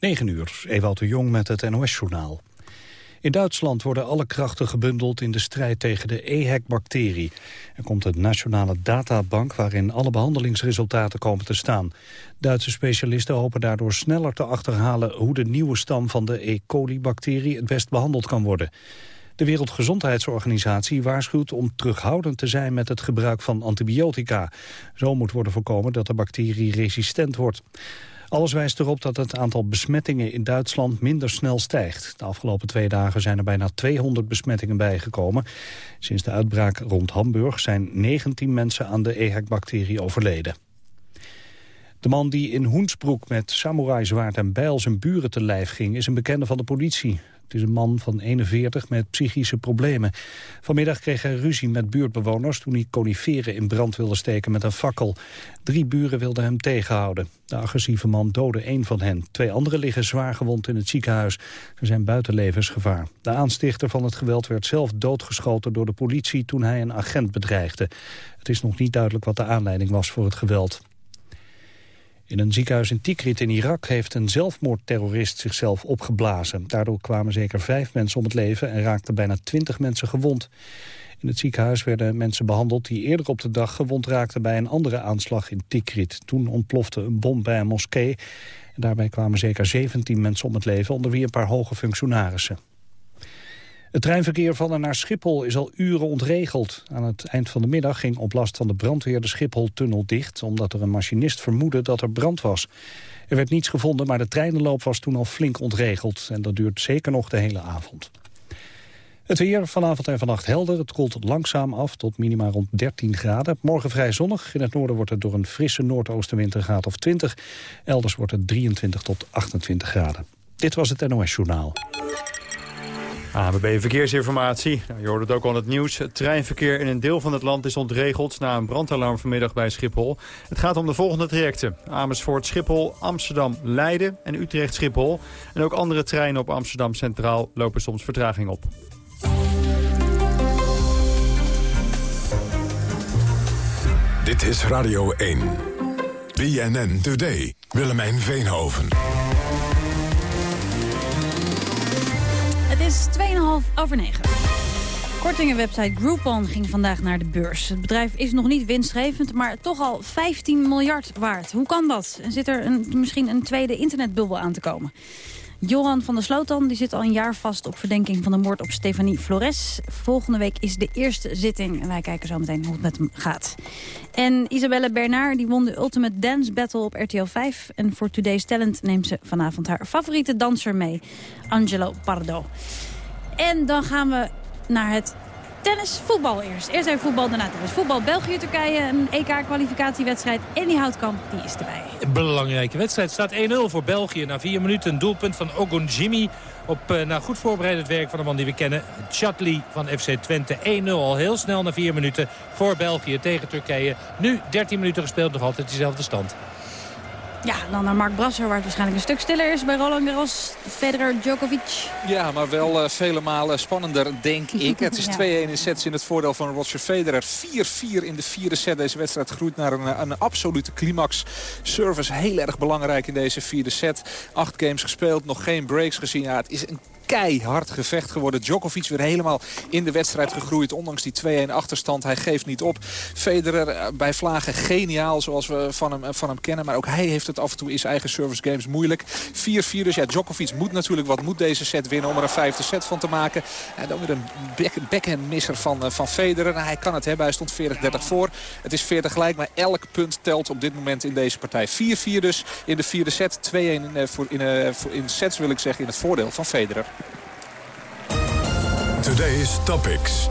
9 uur, Ewout de Jong met het NOS-journaal. In Duitsland worden alle krachten gebundeld in de strijd tegen de EHEC-bacterie. Er komt een nationale databank waarin alle behandelingsresultaten komen te staan. Duitse specialisten hopen daardoor sneller te achterhalen hoe de nieuwe stam van de E. coli-bacterie het best behandeld kan worden. De Wereldgezondheidsorganisatie waarschuwt om terughoudend te zijn met het gebruik van antibiotica. Zo moet worden voorkomen dat de bacterie resistent wordt. Alles wijst erop dat het aantal besmettingen in Duitsland minder snel stijgt. De afgelopen twee dagen zijn er bijna 200 besmettingen bijgekomen. Sinds de uitbraak rond Hamburg zijn 19 mensen aan de EHEC-bacterie overleden. De man die in Hoensbroek met samurai-zwaard en bijl zijn buren te lijf ging... is een bekende van de politie. Het is een man van 41 met psychische problemen. Vanmiddag kreeg hij ruzie met buurtbewoners toen hij coniferen in brand wilde steken met een fakkel. Drie buren wilden hem tegenhouden. De agressieve man doodde één van hen. Twee anderen liggen zwaar gewond in het ziekenhuis. Ze zijn buiten levensgevaar. De aanstichter van het geweld werd zelf doodgeschoten door de politie toen hij een agent bedreigde. Het is nog niet duidelijk wat de aanleiding was voor het geweld. In een ziekenhuis in Tikrit in Irak heeft een zelfmoordterrorist zichzelf opgeblazen. Daardoor kwamen zeker vijf mensen om het leven en raakten bijna twintig mensen gewond. In het ziekenhuis werden mensen behandeld die eerder op de dag gewond raakten bij een andere aanslag in Tikrit. Toen ontplofte een bom bij een moskee. En daarbij kwamen zeker 17 mensen om het leven, onder wie een paar hoge functionarissen. Het treinverkeer van en naar Schiphol is al uren ontregeld. Aan het eind van de middag ging op last van de brandweer de Schiphol-tunnel dicht... omdat er een machinist vermoedde dat er brand was. Er werd niets gevonden, maar de treinenloop was toen al flink ontregeld. En dat duurt zeker nog de hele avond. Het weer vanavond en vannacht helder. Het koelt langzaam af tot minima rond 13 graden. Morgen vrij zonnig. In het noorden wordt het door een frisse noordoostenwind een graad of 20. Elders wordt het 23 tot 28 graden. Dit was het NOS Journaal. ABB Verkeersinformatie. Nou, je hoort het ook al in het nieuws. Het treinverkeer in een deel van het land is ontregeld... na een brandalarm vanmiddag bij Schiphol. Het gaat om de volgende trajecten. Amersfoort, Schiphol, Amsterdam, Leiden en Utrecht, Schiphol. En ook andere treinen op Amsterdam Centraal lopen soms vertraging op. Dit is Radio 1. BNN Today. Willemijn Veenhoven. Is 2,5 over 9. Kortingenwebsite Groupon ging vandaag naar de beurs. Het bedrijf is nog niet winstgevend, maar toch al 15 miljard waard. Hoe kan dat? Zit er een, misschien een tweede internetbubbel aan te komen? Johan van der Sloot die zit al een jaar vast op verdenking van de moord op Stefanie Flores. Volgende week is de eerste zitting en wij kijken zo meteen hoe het met hem gaat. En Isabelle Bernard die won de Ultimate Dance Battle op RTL 5. En voor Today's Talent neemt ze vanavond haar favoriete danser mee, Angelo Pardo. En dan gaan we naar het tennis, voetbal eerst. Eerst even voetbal, daarna tennis. Voetbal, België-Turkije, een EK-kwalificatiewedstrijd. En die Houtkamp, die is erbij. Een belangrijke wedstrijd. Staat 1-0 voor België na vier minuten. Een doelpunt van Ogun Jimmy. Op uh, nou, goed voorbereid werk van de man die we kennen. Chatli van FC Twente. 1-0 al heel snel na vier minuten voor België tegen Turkije. Nu 13 minuten gespeeld, nog altijd dezelfde stand. Ja, dan naar Mark Brasser, waar het waarschijnlijk een stuk stiller is bij Roland Garros. Federer, Djokovic. Ja, maar wel uh, vele malen spannender, denk ik. Het is 2-1 in sets in het voordeel van Roger Federer. 4-4 in de vierde set. Deze wedstrijd groeit naar een, een absolute climax. Service heel erg belangrijk in deze vierde set. Acht games gespeeld, nog geen breaks gezien. Ja, het is een keihard gevecht geworden. Djokovic weer helemaal in de wedstrijd gegroeid. Ondanks die 2-1 achterstand. Hij geeft niet op. Federer eh, bij vlagen geniaal zoals we van hem, van hem kennen. Maar ook hij heeft het af en toe in zijn eigen service games moeilijk. 4-4 dus ja, Djokovic moet natuurlijk wat moet deze set winnen om er een vijfde set van te maken. En dan weer een backhand misser van, eh, van Federer. Nou, hij kan het hebben. Hij stond 40-30 voor. Het is 40 gelijk, maar elk punt telt op dit moment in deze partij. 4-4 dus in de vierde set. 2-1 in, eh, in, in sets wil ik zeggen in het voordeel van Federer. Today's Topics.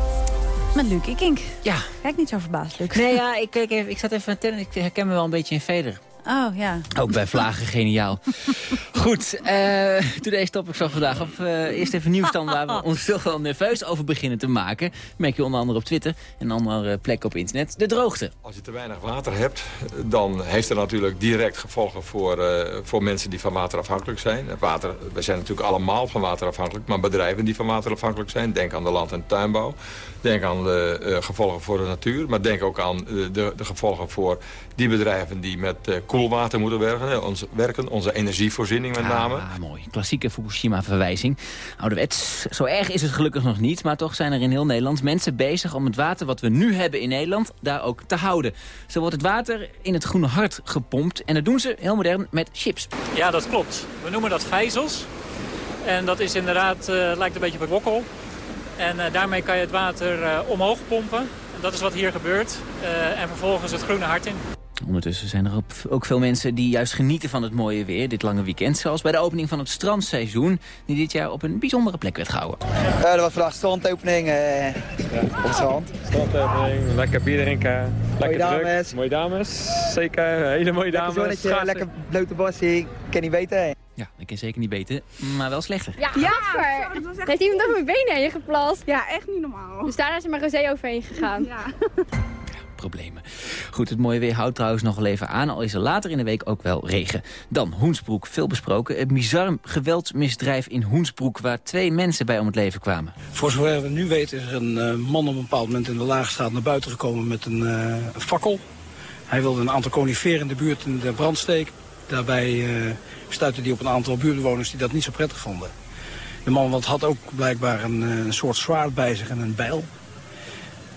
Met Luc Ikink. Ja. Kijk niet zo verbaasd, Luc. Nee, ja, ik, ik, ik zat even aan het Ik herken me wel een beetje in Federer. Oh, ja. Ook bij Vlagen geniaal. Goed, uh, today's topic van vandaag. Of, uh, eerst even nieuwsstand waar we ons toch wel nerveus over beginnen te maken. merk je onder andere op Twitter en andere plekken op internet. De droogte. Als je te weinig water hebt, dan heeft dat natuurlijk direct gevolgen voor, uh, voor mensen die van water afhankelijk zijn. Water, we zijn natuurlijk allemaal van water afhankelijk, maar bedrijven die van water afhankelijk zijn. Denk aan de land- en tuinbouw. Denk aan de gevolgen voor de natuur. Maar denk ook aan de, de gevolgen voor die bedrijven die met koelwater moeten werken, hè, ons, werken onze energievoorziening met name. Ah, mooi. Klassieke Fukushima-verwijzing. Ouderwets, zo erg is het gelukkig nog niet... maar toch zijn er in heel Nederland mensen bezig om het water wat we nu hebben in Nederland... daar ook te houden. Zo wordt het water in het Groene Hart gepompt. En dat doen ze heel modern met chips. Ja, dat klopt. We noemen dat vijzels. En dat is inderdaad, uh, lijkt een beetje op een wokkel. En uh, daarmee kan je het water uh, omhoog pompen. En dat is wat hier gebeurt. en vervolgens het groene hart in. Ondertussen zijn er ook veel mensen die juist genieten van het mooie weer dit lange weekend. Zoals bij de opening van het strandseizoen, die dit jaar op een bijzondere plek werd gehouden. Uh, er was vandaag strandopening uh, ja. op het strand. Strandopening, lekker bier drinken, lekker mooie druk. dames. Mooie dames, zeker, hele mooie dames. Lekker zonnetje, lekker blote bossie, ken niet weten. Ja, ik ken zeker niet beter, maar wel slechter. Ja, ja echt... heeft iemand over mijn benen heen geplast. Ja, echt niet normaal. Dus daarna is er maar rosé overheen gegaan. Ja. problemen. Goed, het mooie weer houdt trouwens nog wel even aan... al is er later in de week ook wel regen. Dan Hoensbroek, veel besproken. Het bizar geweldsmisdrijf in Hoensbroek... waar twee mensen bij om het leven kwamen. Voor zover we nu weten is er een uh, man op een bepaald moment in de Laagstraat... naar buiten gekomen met een uh, fakkel. Hij wilde een aantal coniferen in de buurt in de brand steken. Daarbij uh, stuitte hij op een aantal buurtbewoners die dat niet zo prettig vonden. De man wat had ook blijkbaar een, een soort zwaard bij zich en een bijl.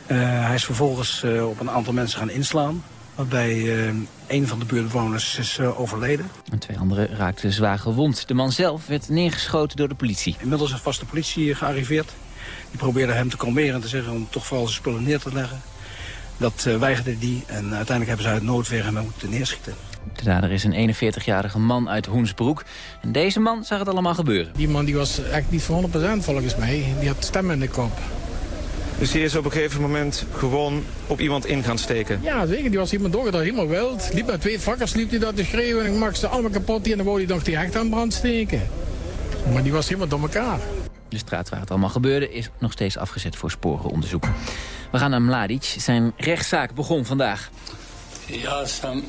Uh, hij is vervolgens uh, op een aantal mensen gaan inslaan. Waarbij uh, een van de buurtbewoners is overleden. En twee anderen raakten zwaar gewond. De man zelf werd neergeschoten door de politie. Inmiddels is vast de politie gearriveerd. Die probeerde hem te kalmeren en te zeggen om toch vooral zijn spullen neer te leggen. Dat weigerde die en uiteindelijk hebben ze uit noodweer hem moeten neerschieten. De dader is een 41-jarige man uit Hoensbroek. En deze man zag het allemaal gebeuren. Die man die was echt niet voor 100% volgens mij. Die had stemmen in de kop. Dus die is op een gegeven moment gewoon op iemand in gaan steken? Ja, zeker. Die was iemand doorgedraaid, helemaal wild. Liep met twee vakkers, liep hij dat te schreeuwen. En ik maakte ze allemaal kapot. En dan wou hij nog die hecht aan brand steken. Maar die was helemaal door elkaar. De straat waar het allemaal gebeurde is nog steeds afgezet voor sporenonderzoek. We gaan naar Mladic. Zijn rechtszaak begon vandaag. Ja, Sam.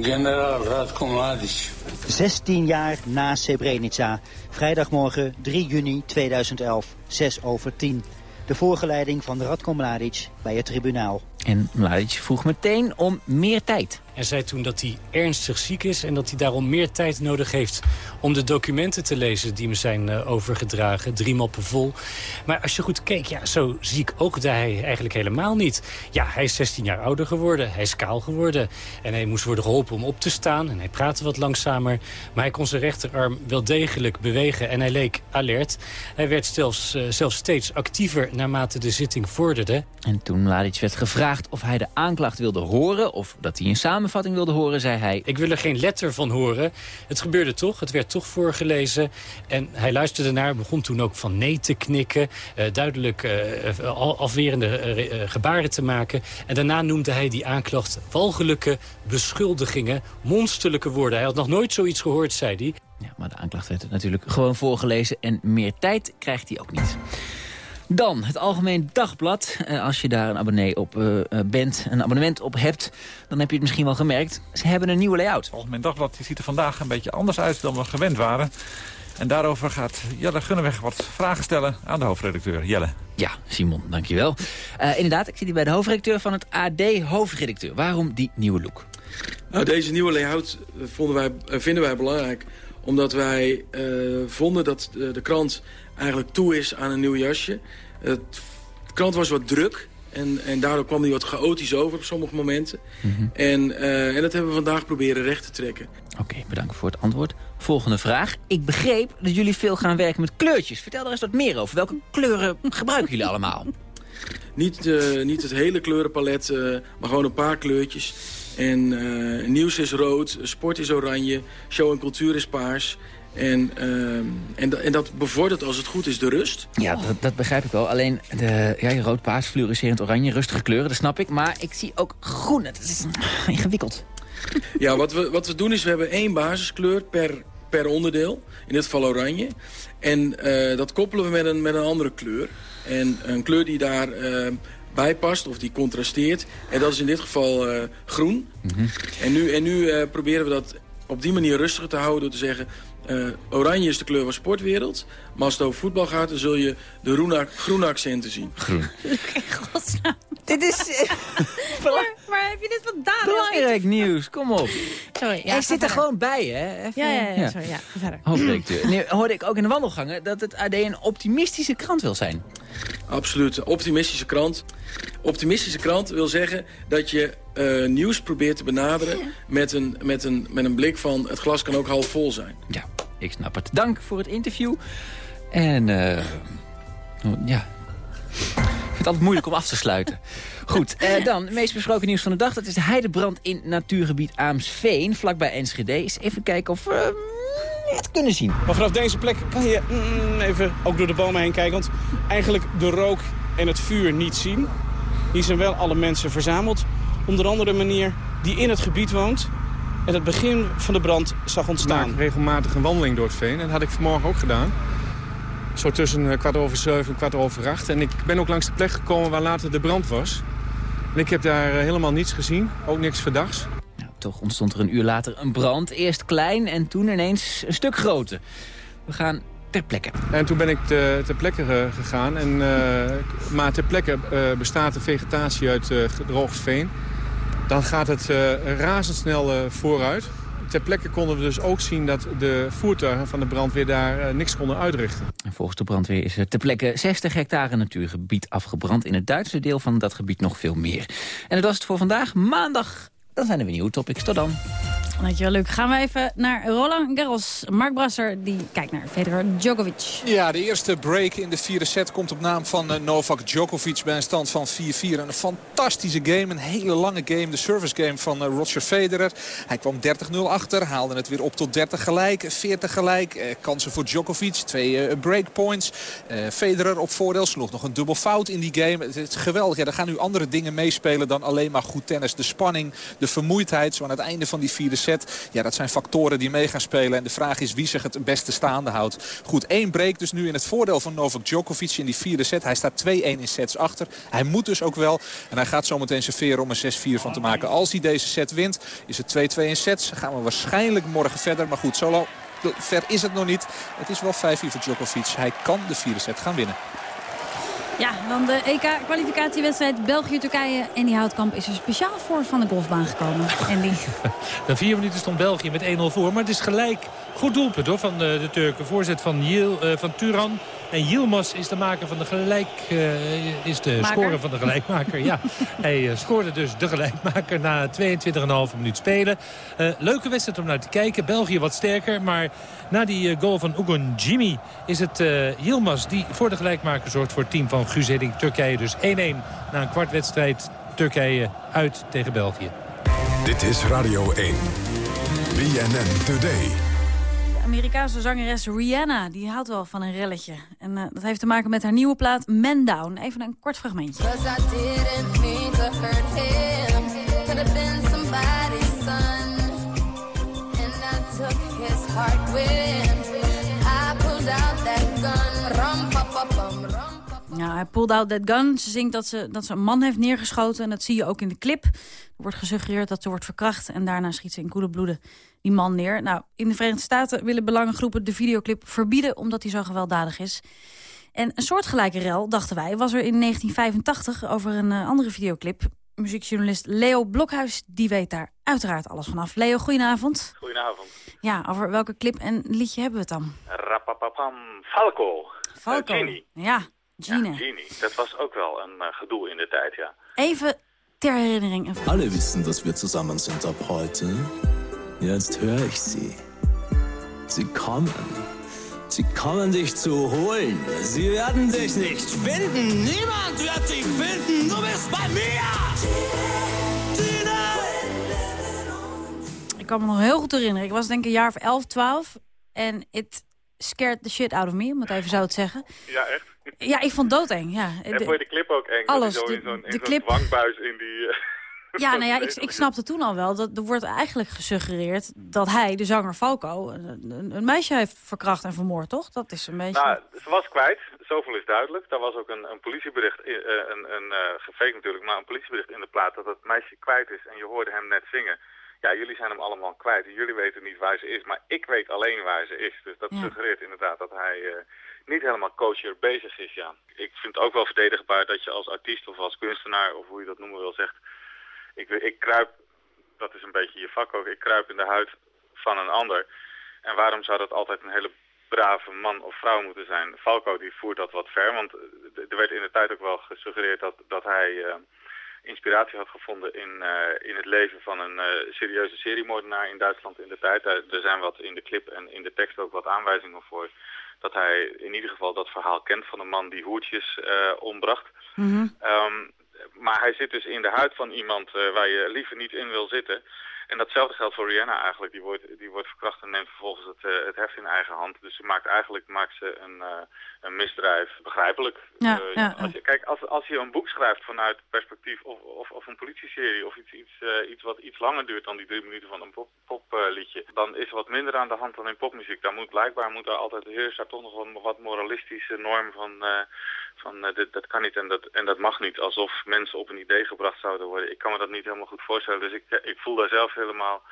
Generaal Radko Mladic. 16 jaar na Srebrenica. Vrijdagmorgen 3 juni 2011, 6 over 10 de voorgeleiding van Radko Mladic bij het tribunaal. En Mladic vroeg meteen om meer tijd. En zei toen dat hij ernstig ziek is en dat hij daarom meer tijd nodig heeft om de documenten te lezen die me zijn uh, overgedragen. Drie mappen vol. Maar als je goed keek, ja, zo ziek oogde hij eigenlijk helemaal niet. Ja, hij is 16 jaar ouder geworden, hij is kaal geworden. En hij moest worden geholpen om op te staan en hij praatte wat langzamer. Maar hij kon zijn rechterarm wel degelijk bewegen en hij leek alert. Hij werd zelfs, uh, zelfs steeds actiever naarmate de zitting vorderde. En toen Mladic werd gevraagd of hij de aanklacht wilde horen... of dat hij een samenvatting wilde horen, zei hij... Ik wil er geen letter van horen. Het gebeurde toch, het werd toch voorgelezen. En hij luisterde naar, begon toen ook van nee te knikken... Uh, duidelijk uh, afwerende uh, gebaren te maken. En daarna noemde hij die aanklacht walgelijke beschuldigingen... monsterlijke woorden. Hij had nog nooit zoiets gehoord, zei hij. Ja, maar de aanklacht werd natuurlijk gewoon voorgelezen... en meer tijd krijgt hij ook niet. Dan het Algemeen Dagblad. Uh, als je daar een abonnee op uh, bent, een abonnement op hebt... dan heb je het misschien wel gemerkt. Ze hebben een nieuwe layout. Het Algemeen Dagblad ziet er vandaag een beetje anders uit dan we gewend waren. En daarover gaat Jelle Gunneweg wat vragen stellen aan de hoofdredacteur. Jelle. Ja, Simon, dankjewel. Uh, inderdaad, ik zit hier bij de hoofdredacteur van het AD hoofdredacteur. Waarom die nieuwe look? Nou, deze nieuwe layout vonden wij, vinden wij belangrijk omdat wij uh, vonden dat de, de, krant eigenlijk toe is aan een nieuw jasje. Het, de krant was wat druk en, en daardoor kwam die wat chaotisch over op sommige momenten. Mm -hmm. en, uh, en dat hebben we vandaag proberen recht te trekken. Oké, okay, bedankt voor het antwoord. Volgende vraag. Ik begreep dat jullie veel gaan werken met kleurtjes. Vertel er eens wat meer over. Welke kleuren gebruiken jullie allemaal? Niet, uh, niet het hele kleurenpalet, uh, maar gewoon een paar kleurtjes. En uh, nieuws is rood, sport is oranje, show en cultuur is paars. En, uh, en, en, dat bevordert als het goed is de rust. Ja, dat, dat begrijp ik wel. Alleen de ja, rood, paars, fluorescerend oranje, rustige kleuren, dat snap ik. Maar ik zie ook groen. Het is ingewikkeld. Ja, wat we, wat we doen is we hebben één basiskleur per, per onderdeel. In dit geval oranje. En uh, dat koppelen we met een, met een andere kleur. En een kleur die daar... Uh, bijpast of die contrasteert. En dat is in dit geval uh, groen. Mm -hmm. En nu, en nu proberen we dat op die manier rustig te houden door te zeggen... eh, oranje is de kleur van sportwereld. Maar als het over voetbal gaat, dan zul je de groene, groene accenten zien. Groen. Dit is... maar, maar heb je dit vandaan? Belangrijk nieuws, kom op. Sorry, ja, Hij zit er verder. gewoon bij, hè? Even- Ja, ja, ja, sorry, ja, ga verder. Hoofdredacteur. Nu hoorde ik ook in de wandelgangen dat het AD een optimistische krant wil zijn. Absoluut. Optimistische krant. Optimistische krant wil zeggen dat je eh, nieuws probeert te benaderen... Met een, met, een, met een blik van het glas kan ook half vol zijn. Ja, ik snap het. Dank voor het interview. En eh, ja, ik vind het altijd moeilijk om af te sluiten. Goed, eh, dan het meest besproken nieuws van de dag. Dat is de heidebrand in natuurgebied Aamsveen, vlakbij Enschede. Eens even kijken of we mm, het kunnen zien. Maar vanaf deze plek kan je mm, even ook door de bomen heen kijken. Want eigenlijk de rook en het vuur niet zien. Hier zijn wel alle mensen verzameld. Onder andere meneer die in het gebied woont. En het begin van de brand zag Ik ontstaan. maak regelmatig een wandeling door het veen. En dat had ik vanmorgen ook gedaan. Zo tussen eh, kwart over zeven en kwart over acht. En ik ben ook langs de plek gekomen waar later de brand was. En ik heb daar eh, helemaal niets gezien. Ook niks verdachts. Toch ontstond er een uur later een brand. Eerst klein en toen ineens een stuk groter. We gaan ter plekke. En toen ben ik te- ter plekke gegaan. En, eh, maar ter plekke eh, bestaat de vegetatie uit eh, gedroogd veen. Dan gaat het razendsnel vooruit. Ter plekke konden we dus ook zien dat de voertuigen van de brandweer daar eh, niks konden uitrichten. En volgens de brandweer is er ter plekke 60 hectare natuurgebied afgebrand. In het Duitse deel van dat gebied nog veel meer. En dat was het voor vandaag. Maandag, dan zijn er weer nieuwe topics. Tot dan. Dankjewel, Luc. Gaan we even naar Roland Garros. Mark Brasser, die kijkt naar Federer Djokovic. Ja, de eerste break in de vierde set komt op naam van eh, Novak Djokovic bij een stand van 4-4. Een fantastische game, een hele lange game. De service game van eh, Roger Federer. Hij kwam 30-0 achter, haalde het weer op tot 30 gelijk, 40 gelijk. Eh, kansen voor Djokovic, twee eh, breakpoints. Federer op voordeel, sloeg nog een dubbel fout in die game. Het is geweldig. Er gaan nu andere dingen meespelen dan alleen maar goed tennis. De spanning, de vermoeidheid, zo aan het einde van die vierde set. Ja, dat zijn factoren die mee gaan spelen. En de vraag is wie zich het beste staande houdt. Goed, één break dus nu in het voordeel van Novak Djokovic in die vierde set. Hij staat 2-1 in sets achter. Hij moet dus ook wel. En hij gaat zometeen serveren om een 6-4 van te maken. Als hij deze set wint, is het 2-2 in sets. Dan gaan we waarschijnlijk morgen verder. Maar goed, solo ver is het nog niet. Het is wel 5-4 voor Djokovic. Hij kan de vierde set gaan winnen. Ja, dan de EK-kwalificatiewedstrijd België-Turkije. En die Houtkamp is er speciaal voor van de golfbaan gekomen. En. Na vier minuten stond België met 1-0 voor. Maar het is gelijk goed doelpunt hoor, van de, de Turken. Voorzet van, Yil, eh, van Turan. En Yilmaz is de maker van de gelijk... eh, is de Maker? scorer van de gelijkmaker. ja, hij eh, scoorde dus de gelijkmaker na 22,5 minuut spelen. Eh, leuke wedstrijd om naar te kijken. België wat sterker. Maar na die goal van Ugon Jimmy is het eh Yilmaz die voor de gelijkmaker zorgt voor het team van Guus Hiddink. Turkije dus 1-1 na een kwartwedstrijd. Turkije uit tegen België. Dit is Radio 1. BNN Today. Amerikaanse zangeres Rihanna, die houdt wel van een relletje. En eh, dat heeft te maken met haar nieuwe plaat Man Down. Even een kort fragmentje. Ja, hij pulled out that gun. Ze zingt dat ze, dat ze een man heeft neergeschoten. En dat zie je ook in de clip. Er wordt gesuggereerd dat ze wordt verkracht. En daarna schiet ze in koele bloeden die man neer. Nou, in de Verenigde Staten willen belangengroepen de videoclip verbieden... omdat hij zo gewelddadig is. En een soortgelijke rel, dachten wij, was er in 1985 over een eh, andere videoclip. Muziekjournalist Leo Blokhuis, die weet daar uiteraard alles vanaf. Leo, goedenavond. Goedenavond. Ja, over welke clip en liedje hebben we het dan? Rapapapam, Falco. Falco. Ja, Ja, Genie. Dat was ook wel een eh, gedoe in de tijd, ja. Even ter herinnering. Alle wissen, dass wir zusammen sind ab heute. Jetzt höre ich sie. Sie kommen. Sie kommen dich zu holen. Sie werden dich nicht finden. Niemand wird dich finden. Du bist bei mir. Ik kan me nog heel goed herinneren. Ik was denk ik een jaar of 11, 12. En it scared the shit out of me, om het even zo te zeggen. Ja, echt? Ja, ik vond doodeng. Ja, En vond je de clip ook eng? Alles, zo de- in zo'n de clip- dwangbuis in die... eh, ja nou ja, ik, ik snapte toen al wel. Dat er wordt eigenlijk gesuggereerd dat hij, de zanger Falco, een, een- meisje heeft verkracht en vermoord, toch? Dat is een beetje... Nou, ze was kwijt. Zoveel is duidelijk. Daar was ook een, een politiebericht, eh, een, een eh gefake natuurlijk, maar een politiebericht in de plaat dat het meisje kwijt is. En je hoorde hem net zingen. ja, jullie zijn hem allemaal kwijt en jullie weten niet waar ze is. Maar ik weet alleen waar ze is. Dus dat Ja. suggereert inderdaad dat hij niet helemaal kosher bezig is, ja. Ik vind het ook wel verdedigbaar dat je als artiest of als kunstenaar, of hoe je dat noemen wil, zegt... Ik, ik kruip, dat is een beetje je vak ook, ik kruip in de huid van een ander. En waarom zou dat altijd een hele brave man of vrouw moeten zijn? Falco die voert dat wat ver, want eh, er werd in de tijd ook wel gesuggereerd dat, dat hij... eh, inspiratie had gevonden in, eh, in het leven van een serieuze seriemoordenaar in Duitsland in de tijd. Er zijn wat in de clip en in de tekst ook wat aanwijzingen voor dat hij in ieder geval dat verhaal kent van een man die hoertjes eh, ombracht. Ehm, maar hij zit dus in de huid van iemand eh, waar je liever niet in wil zitten. En datzelfde geldt voor Rihanna eigenlijk. Die wordt, die wordt verkracht en neemt vervolgens het, eh, het heft in eigen hand. Dus ze maakt eigenlijk maakt ze een, eh, een misdrijf begrijpelijk. Ja, Eh, ja, als je, kijk, als, als je een boek schrijft vanuit perspectief of, of, of een politieserie of iets, iets, iets wat iets langer duurt dan die drie minuten van een popliedje, pop, liedje, dan is er wat minder aan de hand dan in popmuziek. Daar moet blijkbaar moet er altijd heerst daar toch nog een wat moralistische norm van, van dit, dat kan niet en dat, en dat mag niet. Alsof mensen op een idee gebracht zouden worden. Ik kan me dat niet helemaal goed voorstellen. Dus ik, ik voel daar zelf helemaal,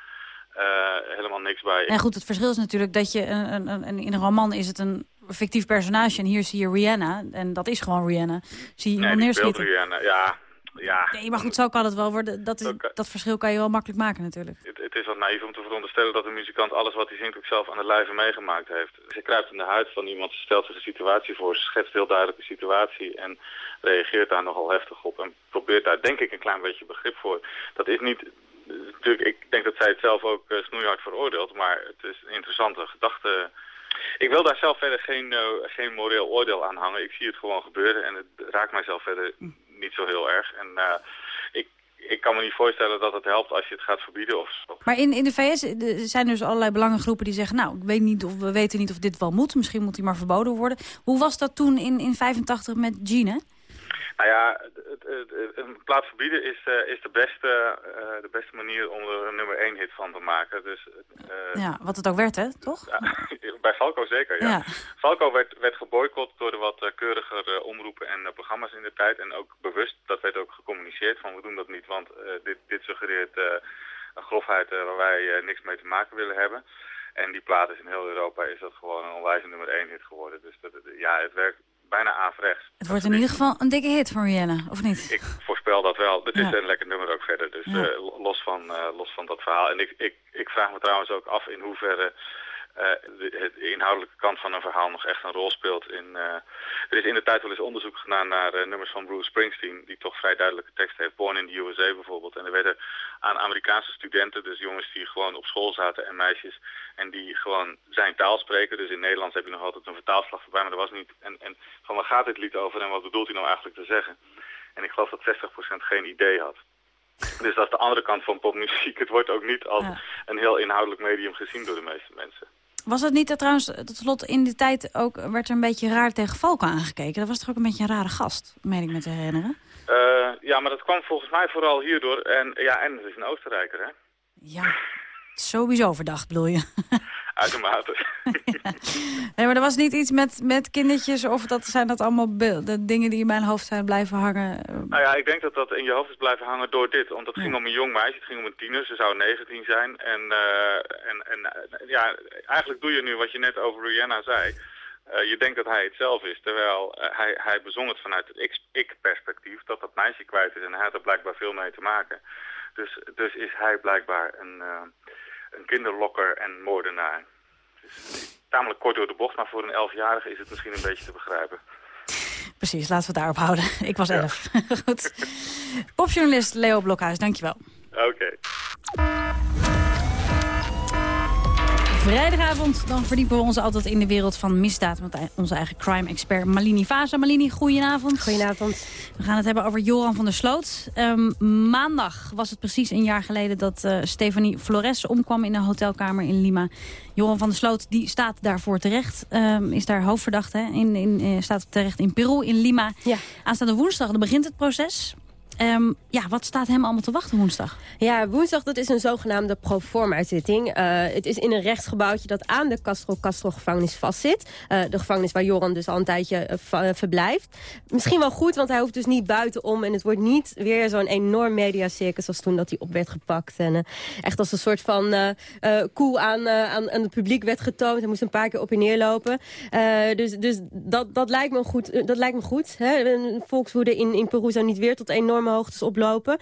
eh, helemaal niks bij. En goed, het verschil is natuurlijk dat je... Een, een, een, in een roman is het een fictief personage en hier zie je Rihanna. En dat is gewoon Rihanna. Zie je nee, neerschieten. Rihanna. Ja, ja. Nee, maar goed, zo kan het wel worden. Dat, is, dat verschil kan je wel makkelijk maken natuurlijk. Het, het is wat naïef om te veronderstellen dat een muzikant alles wat hij zingt ook zelf aan de lijve meegemaakt heeft. Ze kruipt in de huid van iemand, stelt zich een situatie voor, schetst heel duidelijk een situatie en reageert daar nogal heftig op en probeert daar denk ik een klein beetje begrip voor. Dat is niet, natuurlijk, ik denk dat zij het zelf ook eh, snoeihard veroordeelt, maar het is een interessante gedachte. Ik wil daar zelf verder geen, eh, geen moreel oordeel aan hangen. Ik zie het gewoon gebeuren en het raakt mijzelf verder niet zo heel erg. En eh, ik, ik kan me niet voorstellen dat het helpt als je het gaat verbieden of zo. Maar in, in de VS zijn dus allerlei belangengroepen die zeggen... nou, ik weet niet of, we weten niet of dit wel moet. Misschien moet hij maar verboden worden. Hoe was dat toen in, in 85 met Gene? Nou ja, het, het, het- een plaat verbieden is, eh, is de, beste, eh, de beste manier om er een nummer 1 hit van te maken. Dus, eh, Ja, wat het ook werd, hè? Toch? bij Falco zeker, ja. Ja. Falco werd, werd geboycott door de wat keuriger omroepen en programma's in de tijd. En ook bewust, dat werd ook gecommuniceerd van we doen dat niet, want dit, dit suggereert een grofheid waar wij niks mee te maken willen hebben. En die plaat is in heel Europa is dat gewoon een onwijs nummer 1 hit geworden. Dus dat- ja, het werkt bijna averechts. Het wordt in ieder geval een dikke hit voor Rihanna, of niet? Ik voorspel dat wel. Het is Ja. een lekker nummer ook verder. Dus Ja. eh, los, van, eh, los van dat verhaal. En ik, ik, ik vraag me trouwens ook af in hoeverre de, het- de inhoudelijke kant van een verhaal nog echt een rol speelt. In, eh, er is in de tijd wel eens onderzoek gedaan naar eh, nummers van Bruce Springsteen... die toch vrij duidelijke tekst heeft. Born in the USA bijvoorbeeld. En er werden aan Amerikaanse studenten, dus jongens die gewoon op school zaten en meisjes... en die gewoon zijn taal spreken. Dus in Nederlands heb je nog altijd een vertaalslag voorbij, maar dat was niet... En, en van waar gaat dit lied over en wat bedoelt hij nou eigenlijk te zeggen? En ik geloof dat 60% geen idee had. Dus dat is de andere kant van popmuziek. Het wordt ook niet als een heel inhoudelijk medium gezien door de meeste mensen. Was het niet dat trouwens, tot slot in die tijd ook... werd er een beetje raar tegen Falco aangekeken? Dat was toch ook een beetje een rare gast, meen ik me te herinneren? Eh, ja, maar dat kwam volgens mij vooral hierdoor. En ja, en het is een Oostenrijker, hè? Ja, sowieso verdacht bedoel je? Uitermate. Nee, maar er was niet iets met, met kindertjes of dat zijn dat allemaal beelden, dingen die in mijn hoofd zijn blijven hangen? Nou ja, ik denk dat dat in je hoofd is blijven hangen door dit. Want het ging om een jong meisje, het ging om een tiener. Ze zou 19 zijn. En, eh, en, en eh, ja, eigenlijk doe je nu wat je net over Rihanna zei. Eh, je denkt dat hij het zelf is, terwijl hij, hij bezong het vanuit het ik- ik-perspectief. Dat dat meisje kwijt is en hij had er blijkbaar veel mee te maken. Dus, dus is hij blijkbaar een, een kinderlokker en moordenaar. Dus, tamelijk kort door de bocht, maar voor een elfjarige is het misschien een beetje te begrijpen. Precies, laten we het daarop houden. Ik was elf. Goed. Popjournalist Leo Blokhuis, dankjewel. Oké. Vrijdagavond dan verdiepen we ons altijd in de wereld van misdaad... met onze eigen crime-expert Malini Vaza. Malini, goedenavond. Goedenavond. We gaan het hebben over Joran van der Sloot. Ehm, maandag was het precies een jaar geleden dat eh Stefanie Flores omkwam... in een hotelkamer in Lima. Joran van der Sloot die staat daarvoor terecht. ehm, is daar hoofdverdachte. In, in, eh, staat terecht in Peru, in Lima. Aanstaande woensdag dan begint het proces. Ehm, ja, wat staat hem allemaal te wachten woensdag? Ja, woensdag dat is een zogenaamde proforma-zitting. Eh, het is in een rechtsgebouwtje dat aan de Castro Castro gevangenis vastzit. Uh, de gevangenis waar Joran dus al een tijdje uh, verblijft. Misschien wel goed, want hij hoeft dus niet buitenom. En het wordt niet weer zo'n enorm mediacircus als toen dat hij op werd gepakt. En echt als een soort van koe aan, aan, aan het publiek werd getoond. Hij moest een paar keer op en neer lopen. dus dus dat, dat lijkt me goed. dat lijkt me goed hè? Volkswoede in, in Peru zou niet weer tot enorme hoogtes oplopen.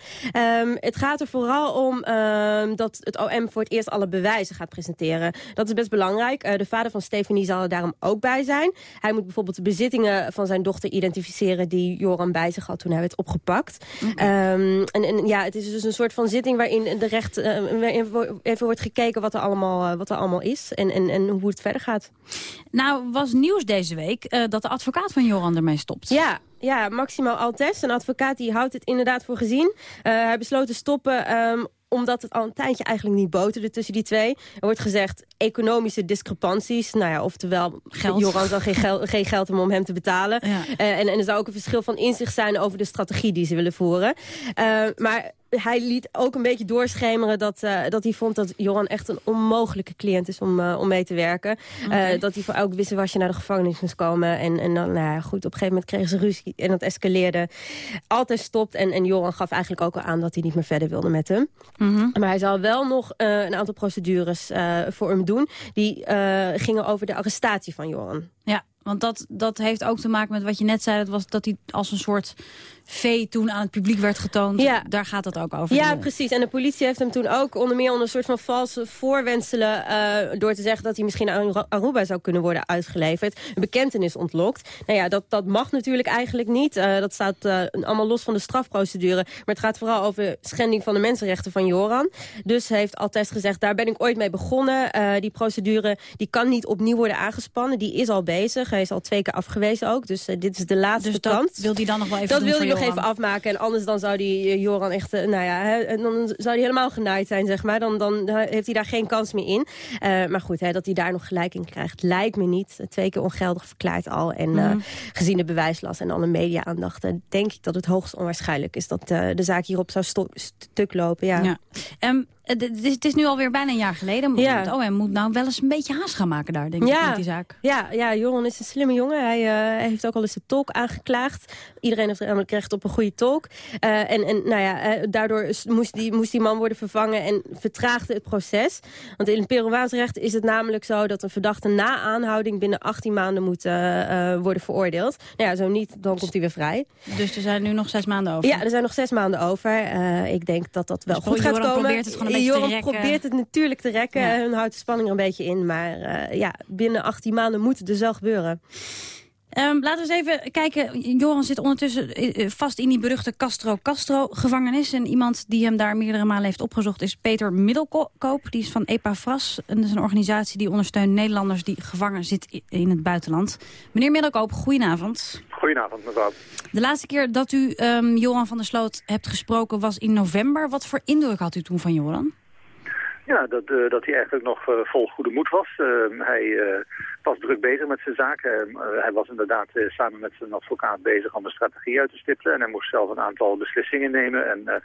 Um, het gaat er vooral om um, dat het OM voor het eerst alle bewijzen gaat presenteren. Dat is best belangrijk. Uh, de vader van Stephanie zal er daarom ook bij zijn. Hij moet bijvoorbeeld de bezittingen van zijn dochter identificeren... die Joran bij zich had toen hij werd opgepakt. Okay. Um, en, en, ja, het is dus een soort van zitting waarin de recht uh, even wordt gekeken wat er allemaal, uh, wat er allemaal is... En, en, en hoe het verder gaat. Nou, was nieuws deze week uh, dat de advocaat van Joran ermee stopt. Ja, ja, Maximo Altes, een advocaat, die houdt het inderdaad voor gezien. Uh, hij besloot te stoppen um, omdat het al een tijdje eigenlijk niet boterde tussen die twee. Er wordt gezegd economische discrepanties. Nou ja, oftewel, geld. Joran zal geen, gel geen geld hebben om hem te betalen. Ja. Uh, en, en er zou ook een verschil van inzicht zijn over de strategie die ze willen voeren. Uh, maar hij liet ook een beetje doorschemeren dat, uh, dat hij vond dat Joran echt een onmogelijke cliënt is om, uh, om mee te werken. Okay. Uh, dat hij voor elk wisselwasje naar de gevangenis moest komen. En, en dan, nou ja, goed, op een gegeven moment kregen ze ruzie en dat escaleerde. Altijd stopt en, en Joran gaf eigenlijk ook al aan dat hij niet meer verder wilde met hem. Mm -hmm. Maar hij zal wel nog een aantal procedures voor hem doen. Die gingen over de arrestatie van Joran. Ja, want dat, dat heeft ook te maken met wat je net zei. Dat was dat hij als een soort vee toen aan het publiek werd getoond. Ja. Daar gaat het ook over. Ja, precies. En de politie heeft hem toen ook onder meer onder een soort van valse voorwenselen... Uh, door te zeggen dat hij misschien aan Aruba zou kunnen worden uitgeleverd. Een bekentenis ontlokt. Nou ja, dat, dat mag natuurlijk eigenlijk niet. Uh, dat staat uh, allemaal los van de strafprocedure. Maar het gaat vooral over schending van de mensenrechten van Joran. Dus heeft Altes gezegd, daar ben ik ooit mee begonnen. die procedure die kan niet opnieuw worden aangespannen. Die is al bezig. Hij is al twee keer afgewezen ook. Dus dit is de laatste dus kant. dat wil hij dan nog wel even dat wil hij nog Joran. even afmaken. En anders dan zou die Joran echt, uh, nou ja, hè, dan zou hij helemaal genaaid zijn, zeg maar. Dan, dan heeft hij daar geen kans meer in. Maar goed, hè, dat hij daar nog gelijk in krijgt, lijkt me niet. Twee keer ongeldig verklaard al. En Mhm. gezien de bewijslast en alle media-aandacht... denk ik dat het hoogst onwaarschijnlijk is dat de zaak hierop zou stuk lopen. Ja. ja. Um, het, is, het is nu alweer bijna een jaar geleden. Ja. Het OM moet nou wel eens een beetje haast gaan maken daar, denk ik, ja. met die zaak. Ja, ja, Joran is een slimme jongen. Hij, uh, hij heeft ook al eens de tolk aangeklaagd. Iedereen heeft namelijk recht op een goede tolk. Uh, en, en nou ja, uh, daardoor moest die, moest die man worden vervangen en vertraagde het proces. Want in het Peruaans recht is het namelijk zo dat een verdachte na aanhouding binnen 18 maanden moet worden veroordeeld. Nou ja, zo niet, dan komt hij weer vrij. Dus er zijn nu nog zes maanden over? Ja, er zijn nog zes maanden over. ik denk dat dat wel dus goed gaat Joran komen. probeert het gewoon een rekken. probeert het natuurlijk te rekken. Ja. Hun houdt de spanning er een beetje in. Maar uh, ja, binnen 18 maanden moet het dus wel gebeuren. Um, laten we eens even kijken. Joran zit ondertussen vast in die beruchte Castro-Castro-gevangenis. En iemand die hem daar meerdere malen heeft opgezocht is Peter Middelkoop. Die is van EPAFRAS. En dat is een organisatie die ondersteunt Nederlanders die gevangen zitten in het buitenland. Meneer Middelkoop, goedenavond. Goedenavond, mevrouw. De laatste keer dat u um, Joran van der Sloot hebt gesproken was in november. Wat voor indruk had u toen van Joran? Ja, dat, uh, dat hij eigenlijk nog uh, vol goede moed was. Uh, hij was druk bezig met zijn zaak. hij was inderdaad samen met zijn advocaat bezig om een strategie uit te stippelen. En hij moest zelf een aantal beslissingen nemen. En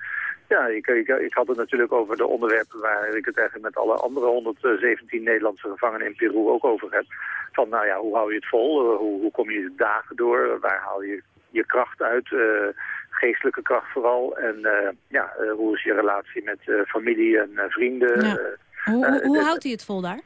ja, ik, ik, ik, had het natuurlijk over de onderwerpen waar ik het eigenlijk met alle andere 117 Nederlandse gevangenen in Peru ook over heb. Van nou ja, hoe hou je het vol? hoe, hoe kom je de dagen door? Waar haal je je kracht uit? Geestelijke kracht vooral. En uh, ja, uh, hoe is je relatie met uh, familie en vrienden? Ja. hoe hoe, hoe houdt hij het vol daar?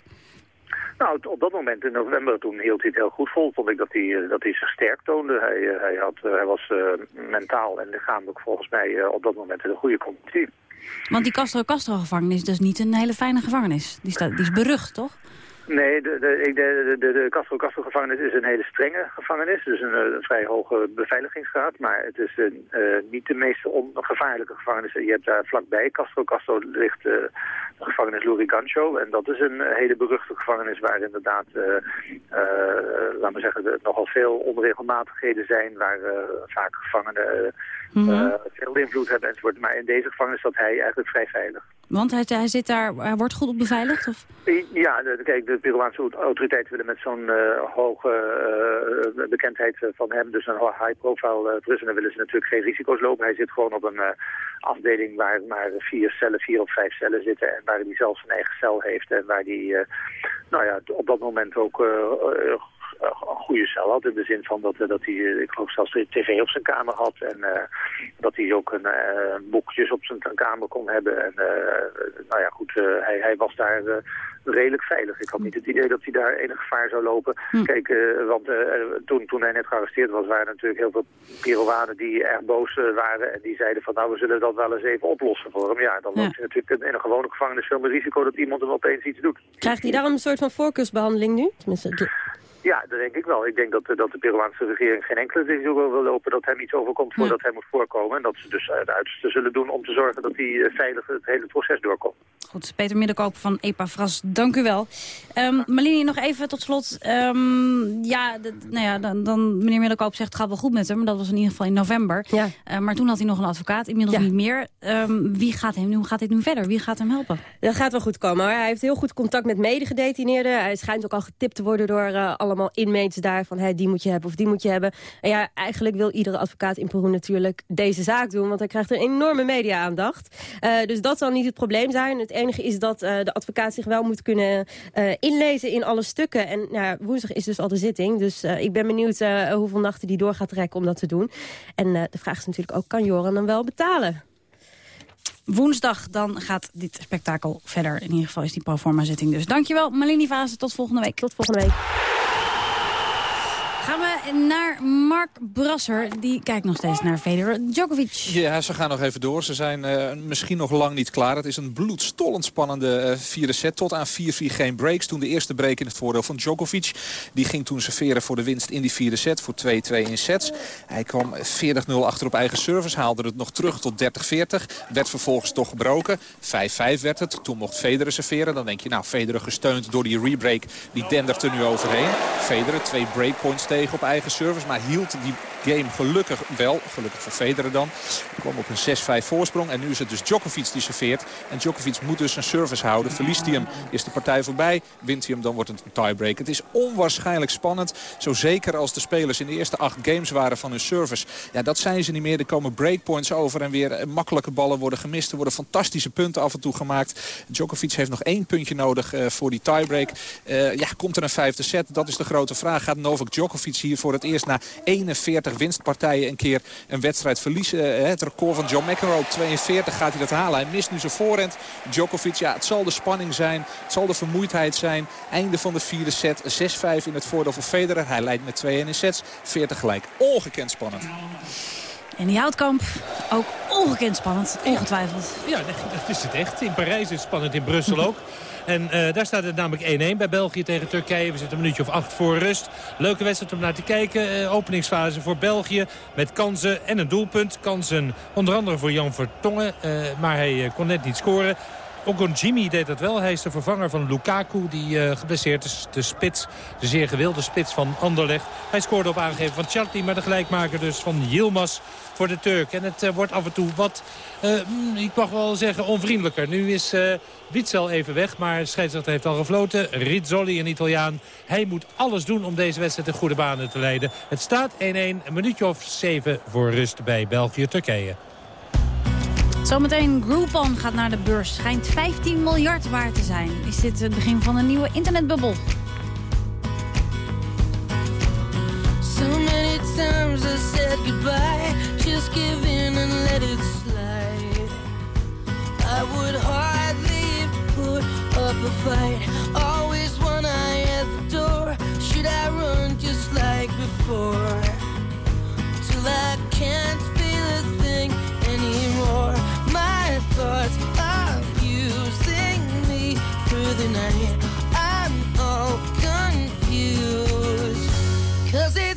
Nou, op dat moment in november, toen hield hij het heel goed vol. Vond ik dat hij, dat hij zich sterk toonde. Hij, hij, had, hij was mentaal en lichamelijk volgens mij op dat moment in een goede conditie. Want die Castro-Castro-gevangenis, dat is niet een hele fijne gevangenis. Die, staat, die is berucht, toch? Nee, de, de, de, de, de Castro-Castro-gevangenis is een hele strenge gevangenis. Dus een, een vrij hoge beveiligingsgraad. Maar het is een, uh, niet de meest ongevaarlijke gevangenis. Je hebt daar vlakbij, Castro-Castro, ligt uh, de gevangenis Lurigancho. En dat is een hele beruchte gevangenis waar inderdaad, uh, laten we zeggen, nogal veel onregelmatigheden zijn. Waar vaak gevangenen mm -hmm. veel invloed hebben enzovoort. Maar in deze gevangenis zat hij eigenlijk vrij veilig. Want hij, hij, zit daar, hij wordt goed op beveiligd? Of? Ja, de, kijk, de Peruaanse autoriteiten willen met zo'n eh, hoge eh, bekendheid eh, van hem, dus een high-profile uh, prisoner, willen ze natuurlijk geen risico's lopen. Hij zit gewoon op een afdeling waar maar vier cellen, vier of vijf cellen zitten en waar hij zelf zijn eigen cel heeft en waar hij, nou ja, op dat moment ook een goede cel had. In de zin van dat, dat hij, ik geloof zelfs tv op zijn kamer had. En dat hij ook een boekjes op zijn kamer kon hebben. En nou ja, goed, hij, hij was daar redelijk veilig. Ik had niet het idee dat hij daar enig gevaar zou lopen. Hm. Kijk, uh, want uh, toen, toen hij net gearresteerd was, waren er natuurlijk heel veel Peruanen die erg boos uh, waren. En die zeiden van, nou, we zullen dat wel eens even oplossen voor hem. Ja, dan loopt hij natuurlijk in een gewone gevangenis veel meer risico dat iemand hem opeens iets doet. Krijgt hij daarom een soort van voorkeursbehandeling nu? Tenminste, de... Ja, dat denk ik wel. Ik denk dat, dat de Peruaanse regering geen enkele risico wil lopen dat hem iets overkomt voordat hij moet voorkomen. En dat ze dus het uiterste zullen doen om te zorgen dat hij veilig het hele proces doorkomt. Goed, Peter Middelkoop van EPA-Fras, dank u wel. Um, Malini, nog even tot slot. Um, ja, nou ja dan, dan, meneer Middelkoop zegt het gaat wel goed met hem. Maar dat was in ieder geval in november. Ja. Uh, maar toen had hij nog een advocaat, inmiddels ja. niet meer. Um, wie gaat hem, hoe gaat dit nu verder? Wie gaat hem helpen? Dat gaat wel goed komen. Hoor. Hij heeft heel goed contact met medegedetineerden. Hij schijnt ook al getipt te worden door uh, allemaal inmates daar. Van hey, die moet je hebben of die moet je hebben. En ja, eigenlijk wil iedere advocaat in Peru natuurlijk deze zaak doen. Want hij krijgt een enorme media-aandacht. Uh, dus dat zal niet het probleem zijn. Het enige is dat uh, de advocaat zich wel moet kunnen uh, inlezen in alle stukken. En nou ja, woensdag is dus al de zitting. Dus ik ben benieuwd hoeveel nachten die door gaat trekken om dat te doen. En de vraag is natuurlijk ook, kan Joran dan wel betalen? Woensdag dan gaat dit spektakel verder. In ieder geval is die proforma zitting dus. Dankjewel, Malini Vase. Tot volgende week. Tot volgende week. Naar Mark Brasser. Die kijkt nog steeds naar Federer Djokovic. Ja, ze gaan nog even door. Ze zijn uh, misschien nog lang niet klaar. Het is een bloedstollend spannende uh, vierde set. Tot aan 4-4 geen breaks. Toen de eerste break in het voordeel van Djokovic. Die ging toen serveren voor de winst in die vierde set. Voor 2-2 in sets. Hij kwam 40-0 achter op eigen service. Haalde het nog terug tot 30-40. Werd vervolgens toch gebroken. 5-5 werd het. Toen mocht Federer serveren. Dan denk je, nou, Federer gesteund door die rebreak. Die dendert er nu overheen. Federer twee breakpoints tegen op eigen service. Maar hield die game gelukkig wel. Gelukkig voor Federer dan. Kwam op een 6-5 voorsprong. En nu is het dus Djokovic die serveert. En Djokovic moet dus een service houden. Verliest hij hem, is de partij voorbij. Wint hij hem, dan wordt het een tiebreak. Het is onwaarschijnlijk spannend. Zo zeker als de spelers in de eerste acht games waren van hun service. Ja, dat zijn ze niet meer. Er komen breakpoints over en weer. Makkelijke ballen worden gemist. Er worden fantastische punten af en toe gemaakt. Djokovic heeft nog één puntje nodig uh, voor die tiebreak. Uh, ja, komt er een vijfde set? Dat is de grote vraag. Gaat Novak Djokovic hier voor het eerst na 41 winstpartijen een keer een wedstrijd verliezen? Uh, het record van John McEnroe, 42, gaat hij dat halen. Hij mist nu zijn voorhand. Djokovic, ja, het zal de spanning zijn. Het zal de vermoeidheid zijn. Einde van de vierde set. 6-5 in het voordeel voor Federer. Hij leidt met 2-1 in sets. 40 gelijk. Ongekend spannend. En die houtkamp, ook ongekend spannend, ongetwijfeld. Ja, dat is het echt. In Parijs is het spannend, in Brussel ook. En uh, daar staat het namelijk 1-1 bij België tegen Turkije. We zitten een minuutje of acht voor rust. Leuke wedstrijd om naar te kijken. Uh, openingsfase voor België met kansen en een doelpunt. Kansen onder andere voor Jan Vertongen. Uh, maar hij kon net niet scoren. Jimmy deed dat wel. Hij is de vervanger van Lukaku die geblesseerd is. De spits, de zeer gewilde spits van Anderlecht. Hij scoorde op aangegeven van Chatli, maar de gelijkmaker dus van Yilmaz voor de Turk. En het wordt af en toe wat, ik mag wel zeggen, onvriendelijker. Nu is uh, Witzel even weg, maar de scheidsrechter heeft al gefloten. Rizzoli, een Italiaan. Hij moet alles doen om deze wedstrijd in goede banen te leiden. Het staat 1-1, een minuutje of 7 voor rust bij België-Turkije. Zometeen Groupon gaat naar de beurs. Schijnt 15 miljard waard te zijn. Is dit het begin van een nieuwe internetbubbel? So many times I said goodbye Just give in and let it would hardly put up a fight. Always one eye at the door. Should I run just like before? Till I can't feel a thing anymore. My thoughts are using me through the night. I'm all confused. Cause it's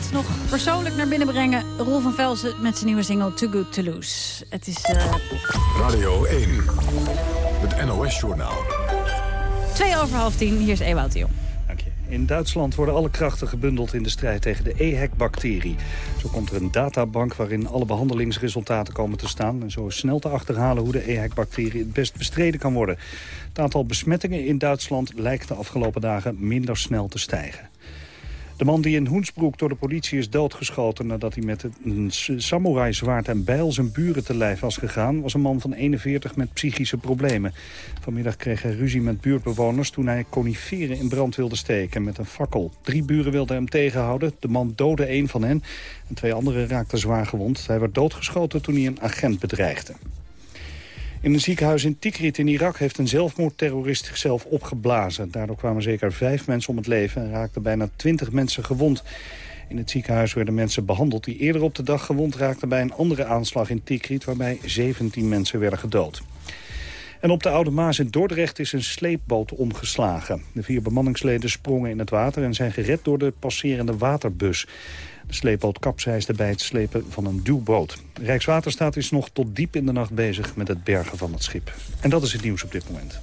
laatst nog persoonlijk naar binnen brengen. Roel van Velsen met zijn nieuwe single Too Good To Lose. Het is uh, Radio 1, het NOS-journaal. twee over half tien. Hier is Ewout de Jong. In Duitsland worden alle krachten gebundeld in de strijd tegen de EHEC-bacterie. Zo komt er een databank waarin alle behandelingsresultaten komen te staan... en zo is snel te achterhalen hoe de EHEC-bacterie het best bestreden kan worden. Het aantal besmettingen in Duitsland lijkt de afgelopen dagen minder snel te stijgen. De man die in Hoensbroek door de politie is doodgeschoten... nadat hij met een samurai-zwaard en bijl zijn buren te lijf was gegaan... was een man van 41 met psychische problemen. Vanmiddag kreeg hij ruzie met buurtbewoners... toen hij coniferen in brand wilde steken met een fakkel. Drie buren wilden hem tegenhouden. De man doodde een van hen en twee anderen raakten zwaar gewond. Hij werd doodgeschoten toen hij een agent bedreigde. In een ziekenhuis in Tikrit in Irak heeft een zelfmoordterrorist zichzelf opgeblazen. Daardoor kwamen zeker vijf mensen om het leven en raakten bijna twintig mensen gewond. In het ziekenhuis werden mensen behandeld die eerder op de dag gewond raakten bij een andere aanslag in Tikrit waarbij 17 mensen werden gedood. En op de Oude Maas in Dordrecht is een sleepboot omgeslagen. De vier bemanningsleden sprongen in het water en zijn gered door de passerende waterbus. De sleepboot kapseisde bij het slepen van een duwboot. Rijkswaterstaat is nog tot diep in de nacht bezig met het bergen van het schip. En dat is het nieuws op dit moment.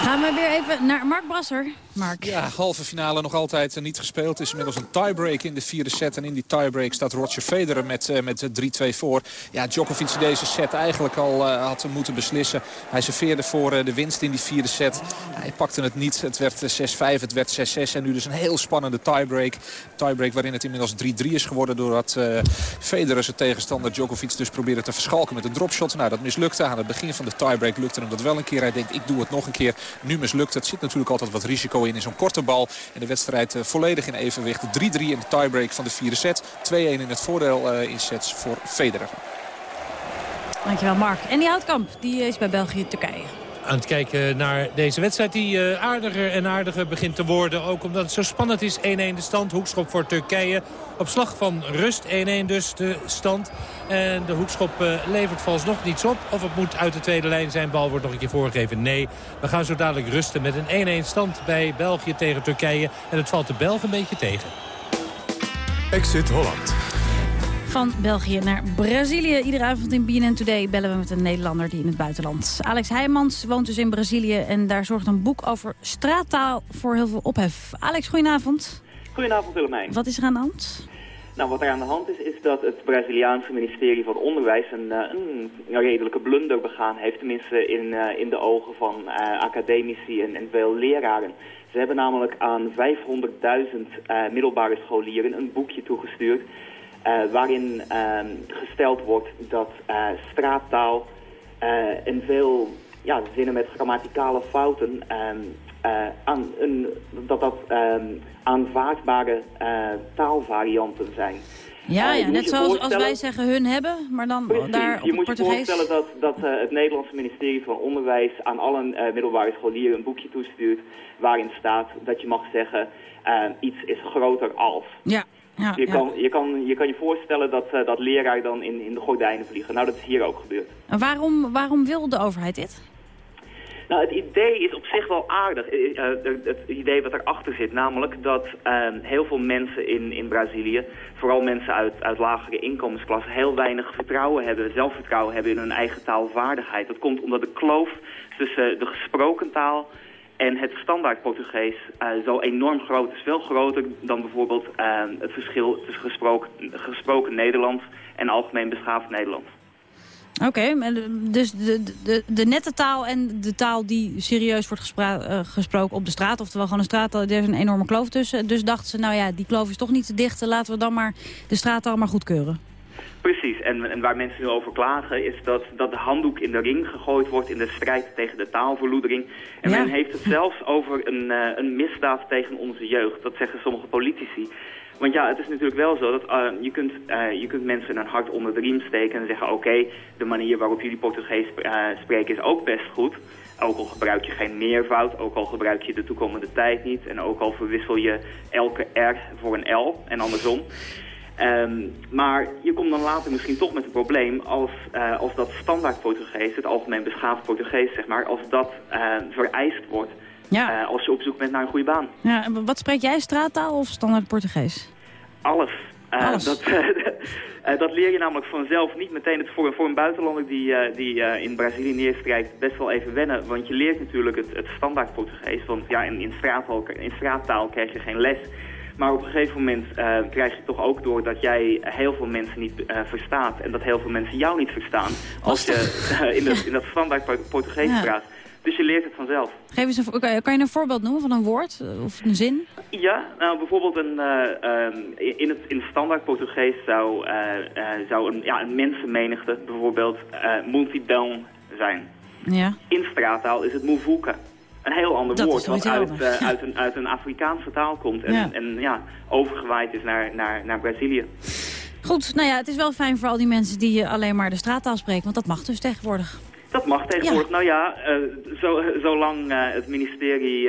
Gaan we weer even naar Mark Brasser. Mark. Ja, halve finale nog altijd eh, niet gespeeld. Het is inmiddels een tiebreak in de vierde set. En in die tiebreak staat Roger Federer met, uh, met 3-2 voor. Ja, Djokovic deze set eigenlijk al uh, had moeten beslissen. Hij serveerde voor de winst in die vierde set. Hij pakte het niet. Het werd 6-5, het werd 6-6. En nu dus een heel spannende tiebreak. Tiebreak waarin het inmiddels 3-3 is geworden... doordat Federer zijn tegenstander Djokovic dus probeerde te verschalken met een dropshot. Nou, dat mislukte. Aan het begin van de tiebreak lukte hem dat wel een keer. Hij denkt, ik doe het nog een keer. Nu mislukt het. zit natuurlijk altijd wat risico in in zo'n korte bal. En de wedstrijd uh, volledig in evenwicht. 3-3 in de tiebreak van de vierde set. 2-1 in het voordeel uh, in sets voor Federer. Dankjewel Mark. En die Houtkamp die is bij België-Turkije aan het kijken naar deze wedstrijd die uh, aardiger en aardiger begint te worden. Ook omdat het zo spannend is. 1-1 de stand. Hoekschop voor Turkije. Op slag van rust 1-1 dus de stand. En de hoekschop uh, levert vooralsnog niets op. Of het moet uit de tweede lijn zijn. Bal wordt nog een keer voorgegeven. Nee, we gaan zo dadelijk rusten met een 1-1 stand bij België tegen Turkije. En het valt de Belgen een beetje tegen. Exit Holland. Van België naar Brazilië. Iedere avond in BNN Today bellen we met een Nederlander die in het buitenland. Alex Heijmans woont dus in Brazilië en daar zorgt een boek over straattaal voor heel veel ophef. Alex, goedenavond. Goedenavond Willemijn. Wat is er aan de hand? Nou, wat er aan de hand is, is dat het Braziliaanse ministerie van Onderwijs een, een, een redelijke blunder begaan heeft. Tenminste in, in de ogen van uh, academici en, en veel leraren. Ze hebben namelijk aan 500.000 uh, middelbare scholieren een boekje toegestuurd waarin uh, gesteld wordt dat uh, straattaal in veel ja, zinnen met grammaticale fouten aan een, dat dat aanvaardbare taalvarianten zijn. Ja, ja net zoals als wij zeggen hun hebben, maar dan Precies, daar op je moet Portugees... je voorstellen dat, dat het Nederlandse ministerie van Onderwijs aan alle middelbare scholieren een boekje toestuurt waarin staat dat je mag zeggen iets is groter als. Ja. Ja, je, ja. kan, je, kan, je kan je voorstellen dat, uh, dat leraar dan in, in de gordijnen vliegen. Nou, dat is hier ook gebeurd. En waarom, waarom wil de overheid dit? Nou, het idee is op zich wel aardig. Uh, het, het idee wat erachter zit, namelijk dat uh, heel veel mensen in, in Brazilië, vooral mensen uit, uit lagere inkomensklassen, heel weinig vertrouwen hebben, zelfvertrouwen hebben in hun eigen taalvaardigheid. Dat komt omdat de kloof tussen de gesproken taal en het standaard Portugees uh, zo enorm groot is. Veel groter dan bijvoorbeeld uh, het verschil tussen gesproken, gesproken Nederlands en algemeen beschaafd Nederlands. Oké, dus de, de, de nette taal en de taal die serieus wordt uh, gesproken op de straat, oftewel gewoon een straattaal, er is een enorme kloof tussen. Dus dachten ze, nou ja, die kloof is toch niet te dicht, laten we dan maar de straattaal maar goedkeuren. Precies, en, en, waar mensen nu over klagen is dat, dat de handdoek in de ring gegooid wordt in de strijd tegen de taalverloedering. En ja. men heeft het zelfs over een, uh, een misdaad tegen onze jeugd. Dat zeggen sommige politici. Want ja, het is natuurlijk wel zo dat uh, je, kunt, uh, je kunt mensen een hart onder de riem steken en zeggen... oké, okay, de manier waarop jullie Portugees spreken is ook best goed. Ook al gebruik je geen meervoud, ook al gebruik je de toekomende tijd niet... en ook al verwissel je elke R voor een L en andersom... Um, maar je komt dan later misschien toch met een probleem als, uh, als dat standaard Portugees, het algemeen beschaafd Portugees zeg maar, als dat uh, vereist wordt Ja. eh, als je op zoek bent naar een goede baan. Ja, en wat spreek jij, straattaal of standaard Portugees? Alles. Eh, Alles. Dat, eh, dat leer je namelijk vanzelf niet meteen. Het voor, voor een buitenlander die, eh, die eh, in Brazilië neerstrijkt best wel even wennen. Want je leert natuurlijk het, het standaard Portugees. Want ja, in, in, straattaal, in straattaal krijg je geen les. Maar op een gegeven moment eh, krijg je toch ook door dat jij heel veel mensen niet eh, verstaat. En dat heel veel mensen jou niet verstaan. Als je in, dat, in dat standaard Portugees Ja. praat. Dus je leert het vanzelf. Geef eens een, kan je- een voorbeeld noemen van een woord eh, of een zin? Ja, nou bijvoorbeeld een, eh, ehm, in, het, in standaard Portugees zou, zou een, ja, een mensenmenigte bijvoorbeeld eh multidão zijn. Ja. In straattaal is het muvuca. Een heel ander Dat woord wat uit, ja. uit, een, uit een Afrikaanse taal komt en Ja. en, ja overgewaaid is naar, naar, naar Brazilië. Goed, nou ja, het is wel fijn voor al die mensen die eh, alleen maar de straattaal spreken. Want dat mag dus tegenwoordig. Dat mag tegenwoordig. Nou ja, eh, zo, zolang het ministerie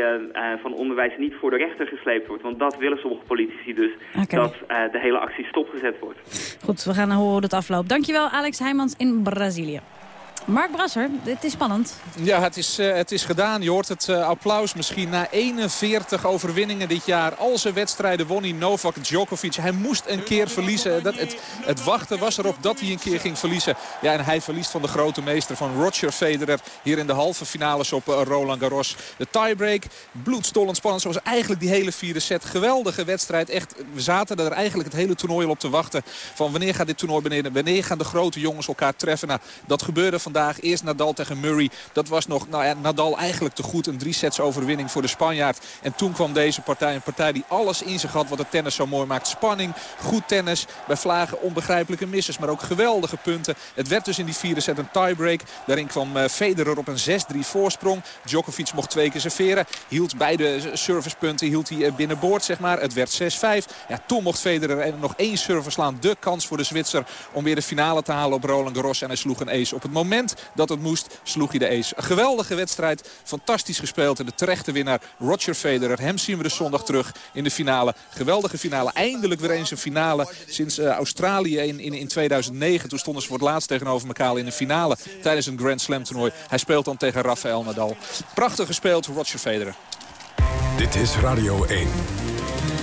van Onderwijs niet voor de rechter gesleept wordt. Want dat willen sommige politici dus, dat de hele actie stopgezet wordt. Goed, we gaan horen hoe het afloopt. Dankjewel, Alex Heijmans in Brazilië. Mark Brasser, het is spannend. Ja, het is, eh, het is gedaan. Je hoort het eh, applaus misschien na 41 overwinningen dit jaar. Al zijn wedstrijden won hij Novak Djokovic. Hij moest een keer verliezen. Dat, het, het wachten was erop dat hij een keer ging verliezen. Ja, en hij verliest van de grote meester van Roger Federer. Hier in de halve finales op eh, Roland Garros. De tiebreak, bloedstollend spannend. Zoals eigenlijk die hele vierde set. Geweldige wedstrijd. Echt, we zaten er eigenlijk het hele toernooi al op te wachten. Van wanneer gaat dit toernooi beneden? Wanneer gaan de grote jongens elkaar treffen? Nou, dat gebeurde vandaag. Eerst Nadal tegen Murray. Dat was nog, nou ja, Nadal eigenlijk te goed. Een drie sets overwinning voor de Spanjaard. En toen kwam deze partij. Een partij die alles in zich had wat het tennis zo mooi maakt. Spanning, goed tennis. Bij vlagen onbegrijpelijke misses. Maar ook geweldige punten. Het werd dus in die vierde set een tiebreak. Daarin kwam eh, Federer op een 6-3 voorsprong. Djokovic mocht twee keer serveren. Hield beide servicepunten hield hij eh, binnenboord, zeg maar. Het werd 6-5. Ja, toen mocht Federer er nog één service slaan. De kans voor de Zwitser om weer de finale te halen op Roland Garros. En hij sloeg een ace. Op het moment dat het moest, sloeg hij de ace. Geweldige wedstrijd. Fantastisch gespeeld. En de terechte winnaar Roger Federer. Hem zien we dus zondag terug in de finale. Geweldige finale. Eindelijk weer eens een finale. Sinds eh, Australië in, in, in 2009. Toen stonden ze voor het laatst tegenover elkaar in een finale. Tijdens een Grand Slam toernooi. Hij speelt dan tegen Rafael Nadal. Prachtig gespeeld, Roger Federer. Dit is Radio 1.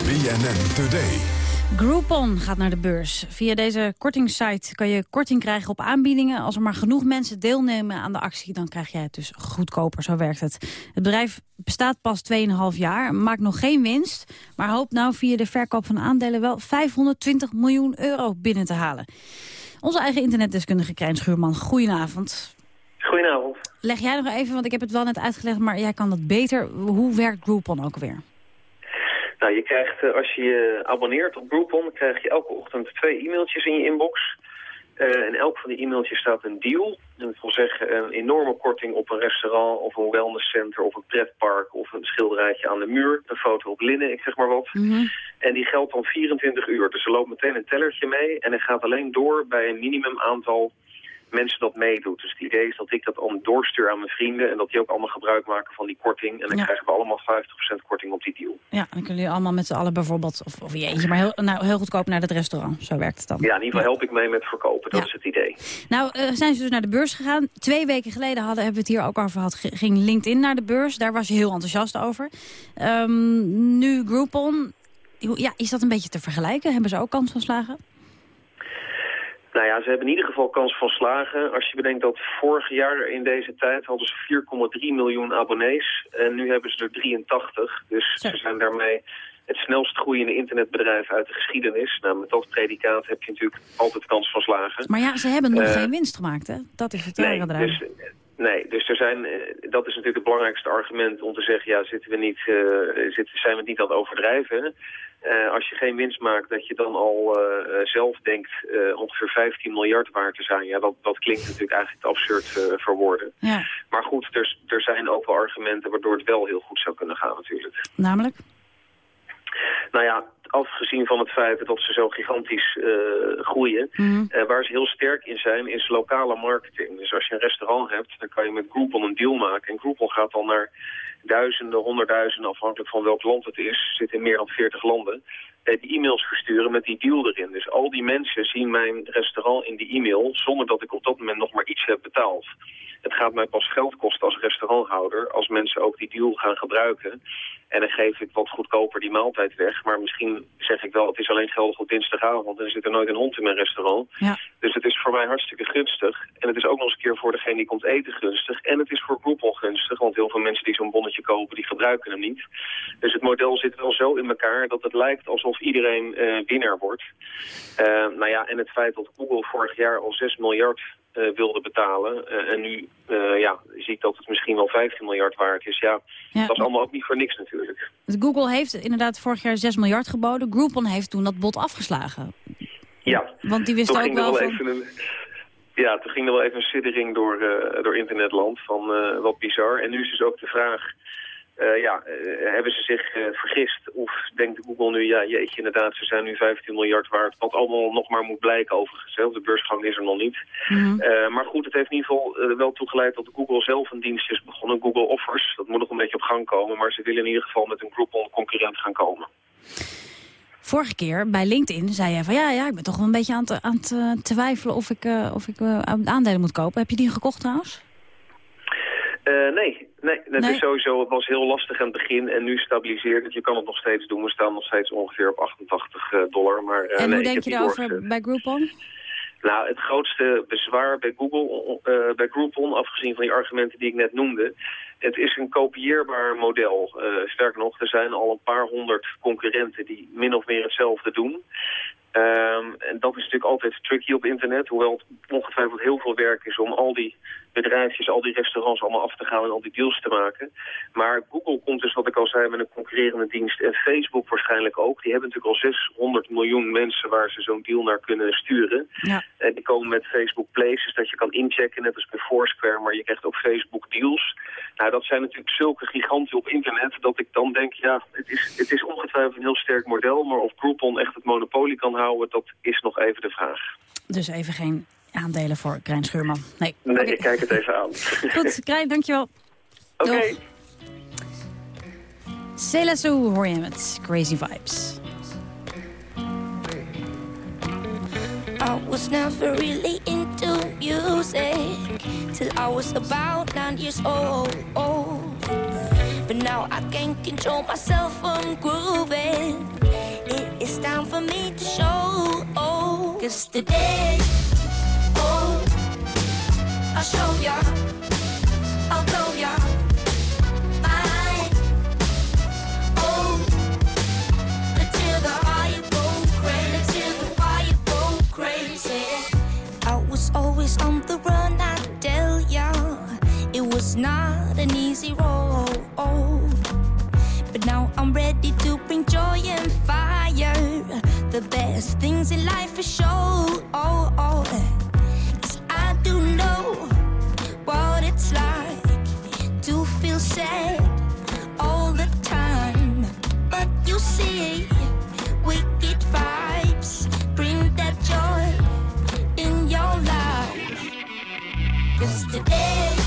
BNN Today. Groupon gaat naar de beurs. Via deze kortingssite kan je korting krijgen op aanbiedingen. Als er maar genoeg mensen deelnemen aan de actie, dan krijg jij het dus goedkoper. Zo werkt het. Het bedrijf bestaat pas 2,5 jaar, maakt nog geen winst... maar hoopt nou via de verkoop van aandelen wel 520 miljoen euro binnen te halen. Onze eigen internetdeskundige Krijn Schuurman, goedenavond. Goedenavond. Leg jij nog even, want ik heb het wel net uitgelegd... maar jij kan dat beter. Hoe werkt Groupon ook weer? Nou, je krijgt, eh, als je je abonneert op Groupon, krijg je elke ochtend twee e-mailtjes in je inbox. Eh, in elk van die e-mailtjes staat een deal. En dat wil zeggen een enorme korting op een restaurant of een wellnesscenter of een pretpark of een schilderijtje aan de muur. Een foto op linnen, ik zeg maar wat. En die geldt dan 24 uur. Dus er loopt meteen een tellertje mee en hij gaat alleen door bij een minimum aantal mensen dat meedoet. Dus het idee is dat ik dat allemaal doorstuur aan mijn vrienden en dat die ook allemaal gebruik maken van die korting. En dan Ja. krijgen we allemaal 50% korting op die deal. Ja, dan kunnen jullie allemaal met z'n allen bijvoorbeeld... of, of je eentje, maar heel, nou, heel goedkoop naar het restaurant. Zo werkt het dan. Ja, in ieder geval help ik mee met verkopen. Dat is het idee. Nou, eh, zijn ze dus naar de beurs gegaan. Twee weken geleden hadden, hebben we het hier ook over gehad... ge- ging LinkedIn naar de beurs. Daar was je heel enthousiast over. Ehm, nu Groupon. Ja, is dat een beetje te vergelijken? Hebben ze ook kans van slagen? Nou ja, ze hebben in ieder geval kans van slagen. Als je bedenkt dat vorig jaar in deze tijd hadden ze 4,3 miljoen abonnees. En nu hebben ze er 83. Dus ze zijn daarmee het snelst groeiende internetbedrijf uit de geschiedenis. Nou, met dat predicaat heb je natuurlijk altijd kans van slagen. Maar ja, ze hebben nog Eh, geen winst gemaakt, hè? Dat is het Nee, eraan. dus, nee, dus er zijn, eh, dat is natuurlijk het belangrijkste argument om te zeggen... ja, zitten we niet, eh, zitten, zijn we het niet aan het overdrijven... Eh, als je geen winst maakt, dat je dan al eh, eh, zelf denkt ongeveer 15 miljard waard te zijn. Ja, dat, dat klinkt natuurlijk eigenlijk te absurd voor woorden. Ja, Maar goed, er, er zijn ook wel argumenten waardoor het wel heel goed zou kunnen gaan natuurlijk. namelijk? Nou ja, afgezien van het feit dat ze zo gigantisch groeien... eh, waar ze heel sterk in zijn, is lokale marketing. Dus als je een restaurant hebt, dan kan je met Groupon een deal maken. En Groupon gaat dan naar duizenden, honderdduizenden, afhankelijk van welk land het is. zit in meer dan 40 landen. eh, die e-mails versturen met die deal erin. Dus al die mensen zien mijn restaurant in die e-mail... zonder dat ik op dat moment nog maar iets heb betaald. Het gaat mij pas geld kosten als restauranthouder als mensen ook die deal gaan gebruiken. En dan geef ik wat goedkoper die maaltijd weg. Maar misschien zeg ik wel, het is alleen geldig op dinsdagavond. En er zit er nooit een hond in mijn restaurant. Ja. Dus het is voor mij hartstikke gunstig. En het is ook nog eens een keer voor degene die komt eten gunstig. En het is voor Groupon gunstig. Want heel veel mensen die zo'n bonnetje kopen, die gebruiken hem niet. Dus het model zit wel zo in elkaar dat het lijkt alsof iedereen eh, winnaar wordt. Eh, nou ja, en het feit dat Google vorig jaar al 6 miljard wilde betalen. eh, en nu eh, ja, ziet dat het misschien wel 15 miljard waard is. Ja, Ja. dat is allemaal ook niet voor niks natuurlijk. Google heeft inderdaad vorig jaar 6 miljard geboden. Groupon heeft toen dat bod afgeslagen. Ja, Want die wist toen ook ging er wel wel van... even een... Ja, toen ging er wel even een siddering door, eh, door internetland van eh, wat bizar. En nu is dus ook de vraag, eh, ja, eh, hebben ze zich eh, vergist? Of denkt Google nu, ja jeetje inderdaad, ze zijn nu 15 miljard waard. Wat allemaal nog maar moet blijken overigens. hè, De beursgang is er nog niet. Eh, maar goed, het heeft in ieder geval wel toegeleid dat Google zelf een dienst is begonnen. Google Offers, dat moet nog een beetje op gang komen. Maar ze willen in ieder geval met een Groupon concurrent gaan komen. Vorige keer bij LinkedIn zei jij van ja, ja ik ben toch wel een beetje aan het, aan het twijfelen of ik, of ik aandelen moet kopen. Heb je die gekocht trouwens? Nee, nee, het Nee? is sowieso, het was heel lastig aan het begin en nu stabiliseert het. Je kan het nog steeds doen, we staan nog steeds ongeveer op 88 eh, dollar. Maar, eh, en nee, hoe ik denk je daarover bij Groupon? Nou, het grootste bezwaar bij Google, eh, bij Groupon, afgezien van die argumenten die ik net noemde, het is een kopieerbaar model. Eh, sterker nog, er zijn al een paar honderd concurrenten die min of meer hetzelfde doen. Ehm, en dat is natuurlijk altijd tricky op internet, hoewel het ongetwijfeld heel veel werk is om al die bedrijfjes, al die restaurants allemaal af te gaan en al die deals te maken. Maar Google komt dus, wat ik al zei, met een concurrerende dienst en Facebook waarschijnlijk ook. Die hebben natuurlijk al 600 miljoen mensen waar ze zo'n deal naar kunnen sturen. Ja. En die komen met Facebook Places, dat je kan inchecken, net als bij Foursquare, maar je krijgt ook Facebook Deals. Nou, dat zijn natuurlijk zulke giganten op internet, dat ik dan denk, ja, het is, het is ongetwijfeld een heel sterk model, maar of Groupon echt het monopolie kan houden, dat is nog even de vraag. Dus even geen aandelen voor Krijn Schuurman. Nee. Nee, ik kijk het even aan. Goed, Krijn, dankjewel. Oké. Doeg. Selassou hoor je met Crazy Vibes. I was never really into music till I was about nine years old. But now I can't control myself from grooving. It is time for me to show. Cause today, I'll show ya. I'll ya. Oh, until the go crazy, till the fire crazy. I was always on the run, I tell ya. It was not an easy road. But now I'm ready to bring joy and fire. The best things in life are show. Oh, oh. Do know what it's like to feel sad all the time. But you see, wicked vibes bring that joy in your life. Cause today,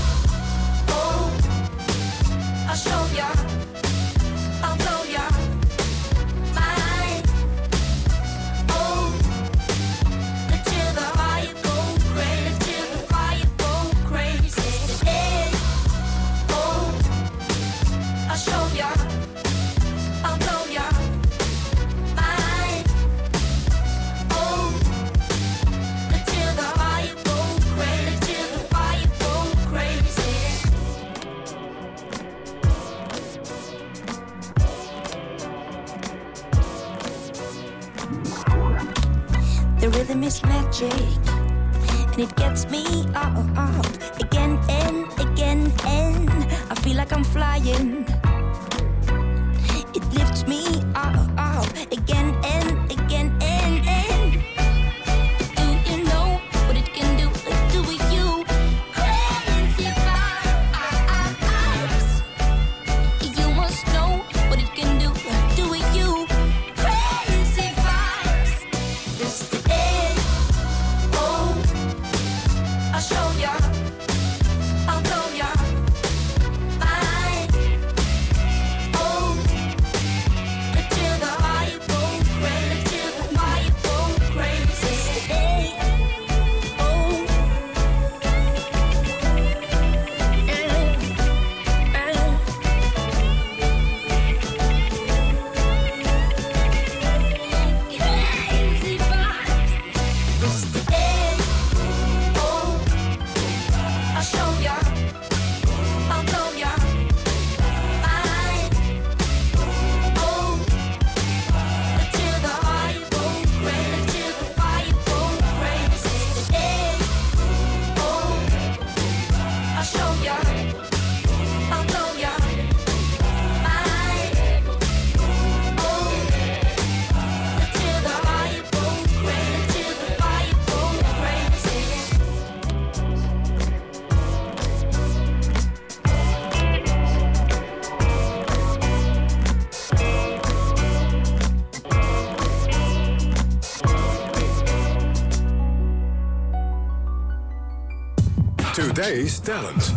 Today's Talent.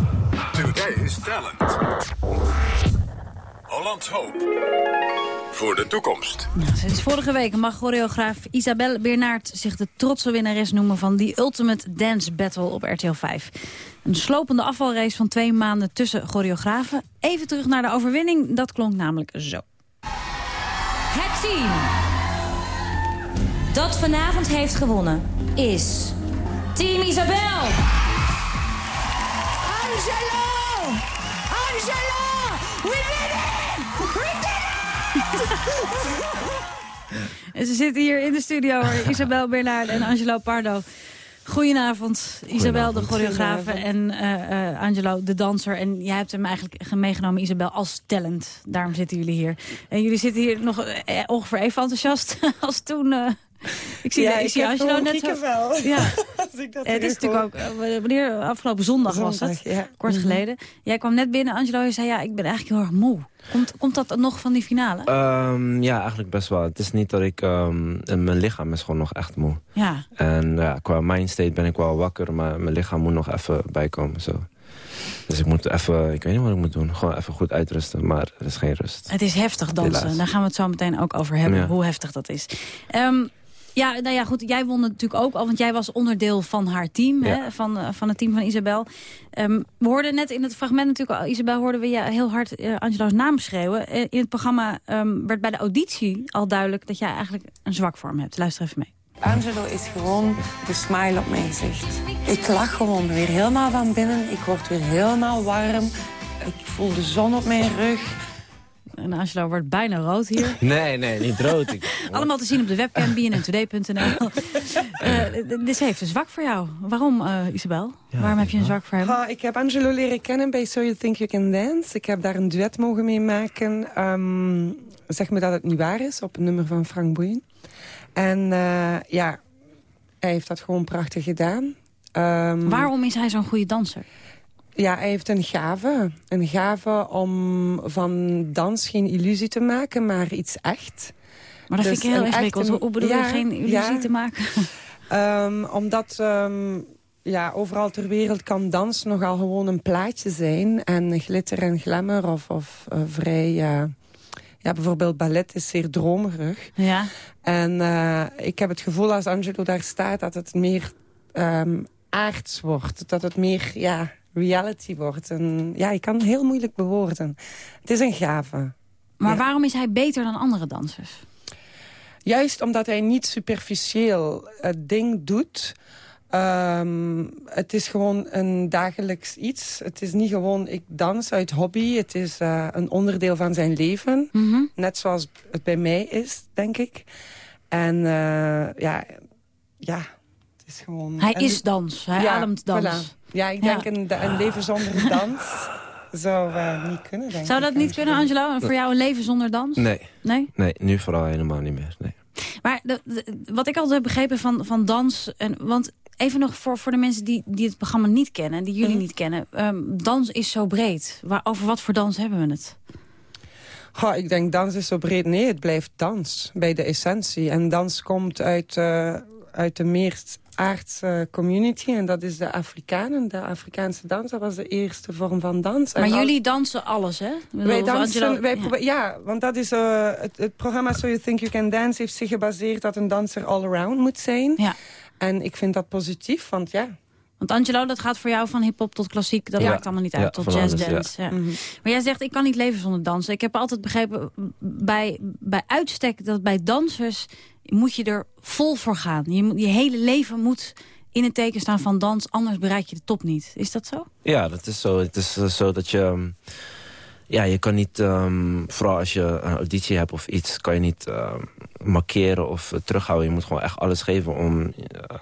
Today's Talent. Hollands Hoop. Voor de toekomst. Nou, sinds vorige week mag choreograaf Isabelle Bernard zich de trotse winnares noemen van die Ultimate Dance Battle op RTL 5. Een slopende afvalrace van twee maanden tussen choreografen. Even terug naar de overwinning, dat klonk namelijk zo. Het team dat vanavond heeft gewonnen is Team Isabel. Angelo! Angelo! We did it! We did it! En ze zitten hier in de studio. Isabel Bernard en Angelo Pardo. Goedenavond, Isabel de choreografe en eh, eh, Angelo de danser. En jij hebt hem eigenlijk meegenomen, Isabel, als talent. Daarom zitten jullie hier. En jullie zitten hier nog eh, ongeveer even enthousiast als toen... eh, ik zie, Ja, ik ik zie Angelo gewoon net zo... kiekenvel. Ja. Als ik dat het is natuurlijk ook... eh, Wanneer? Afgelopen zondag, was het. ja. Kort Mhm. geleden. Jij kwam net binnen, Angelo, en zei... ja, ik ben eigenlijk heel erg moe. Komt, komt dat nog van die finale? Ehm, ja, eigenlijk best wel. Het is niet dat ik... ehm, mijn lichaam is gewoon nog echt moe. Ja. En ja, qua mindstate ben ik wel wakker, maar mijn lichaam moet nog even bijkomen. Zo. Dus ik moet even, ik weet niet wat ik moet doen. Gewoon even goed uitrusten, maar er is geen rust. Het is heftig dansen. Helaas. Daar gaan we het zo meteen ook over hebben, Ja. hoe heftig dat is. Ehm, ja, nou ja, goed. Jij won het natuurlijk ook al, want jij was onderdeel van haar team. Ja. Hè, van, eh, van het team van Isabel. Ehm, we hoorden net in het fragment natuurlijk al, Isabel, hoorden we je heel hard eh, Angelo's naam schreeuwen. Eh, in het programma ehm, werd bij de auditie al duidelijk dat jij eigenlijk een zwak voor hem hebt. Luister even mee. Angelo is gewoon de smile op mijn gezicht. Ik lach gewoon weer helemaal van binnen. Ik word weer helemaal warm. Ik voel de zon op mijn rug. En Angelo wordt bijna rood hier. Nee, nee, niet rood. Ik, Allemaal te zien op de webcam bnntoday.nl. Eh, dus hij heeft een zwak voor jou. Waarom, eh, Isabel? Waarom heb je een zwak voor hem? Ik heb Angelo leren kennen bij So You Think You Can Dance. Ik heb daar een duet mogen mee maken. Ehm, zeg me dat het niet waar is, op een nummer van Frank Boeien. En eh, ja, hij heeft dat gewoon prachtig gedaan. Ehm, Waarom is hij zo'n goede danser? Ja, hij heeft een gave. Een gave om van dans geen illusie te maken, maar iets echt. Maar dat vind ik heel ingewikkeld. Hoe bedoel je geen illusie ja. te maken? Ehm, omdat ehm, ja, overal ter wereld kan dans nogal gewoon een plaatje zijn. En glitter en glamour of, of eh, vrij... ja, ja, bijvoorbeeld ballet is zeer dromerig. Ja. En eh, ik heb het gevoel als Angelo daar staat dat het meer ehm, aards wordt. Dat het meer ja, reality wordt. En, ja, ik kan heel moeilijk bewoorden. Het is een gave. Maar waarom is hij beter dan andere dansers? Juist omdat hij niet superficieel het ding doet. Ehm, het is gewoon een dagelijks iets. Het is niet gewoon ik dans uit hobby. Het is eh, een onderdeel van zijn leven. Mhm. Net zoals het bij mij is, denk ik. En eh, ja, ja, het is gewoon... Hij en is dans. Hij ademt dans. voilà. Ja, ik Ja. denk Een, een leven zonder dans zou eh, niet kunnen, denk Zou dat ik, niet kunnen, Angelo? En voor jou een leven zonder dans? nee, Nee? nee, nu vooral helemaal niet meer. Nee. Maar de- de- wat ik altijd heb begrepen van, van dans... En, want even nog voor, voor de mensen die, die het programma niet kennen... die jullie niet kennen. ehm, dans is zo breed. Waar, over wat voor dans hebben we het? Goh, ik denk dans is zo breed. Nee, het blijft dans bij de essentie. En dans komt uit, eh, uit de meest aardse community. En dat is de Afrikanen. De Afrikaanse dans, dat was de eerste vorm van dans. En Maar al- jullie dansen alles, hè? Wij dansen, wij ja. want dat is eh, het, het programma So You Think You Can Dance heeft zich gebaseerd dat een danser all-around moet zijn. Ja. En ik vind dat positief, want ja. Want Angelo, dat gaat voor jou van hip-hop tot klassiek. Dat Ja. maakt allemaal niet Ja, uit. tot jazz alles, ja. dance. Ja. Mhm. Maar jij zegt, ik kan niet leven zonder dansen. Ik heb altijd begrepen, bij, bij uitstek, dat bij dansers moet je er vol voor gaan. Je, je hele leven moet in het teken staan van dans, anders bereik je de top niet. Is dat zo? Ja, dat is zo. Het is eh, zo dat je... ehm, ja, je kan niet, ehm, vooral als je een auditie hebt of iets... kan je niet ehm, markeren of eh, terughouden. Je moet gewoon echt alles geven om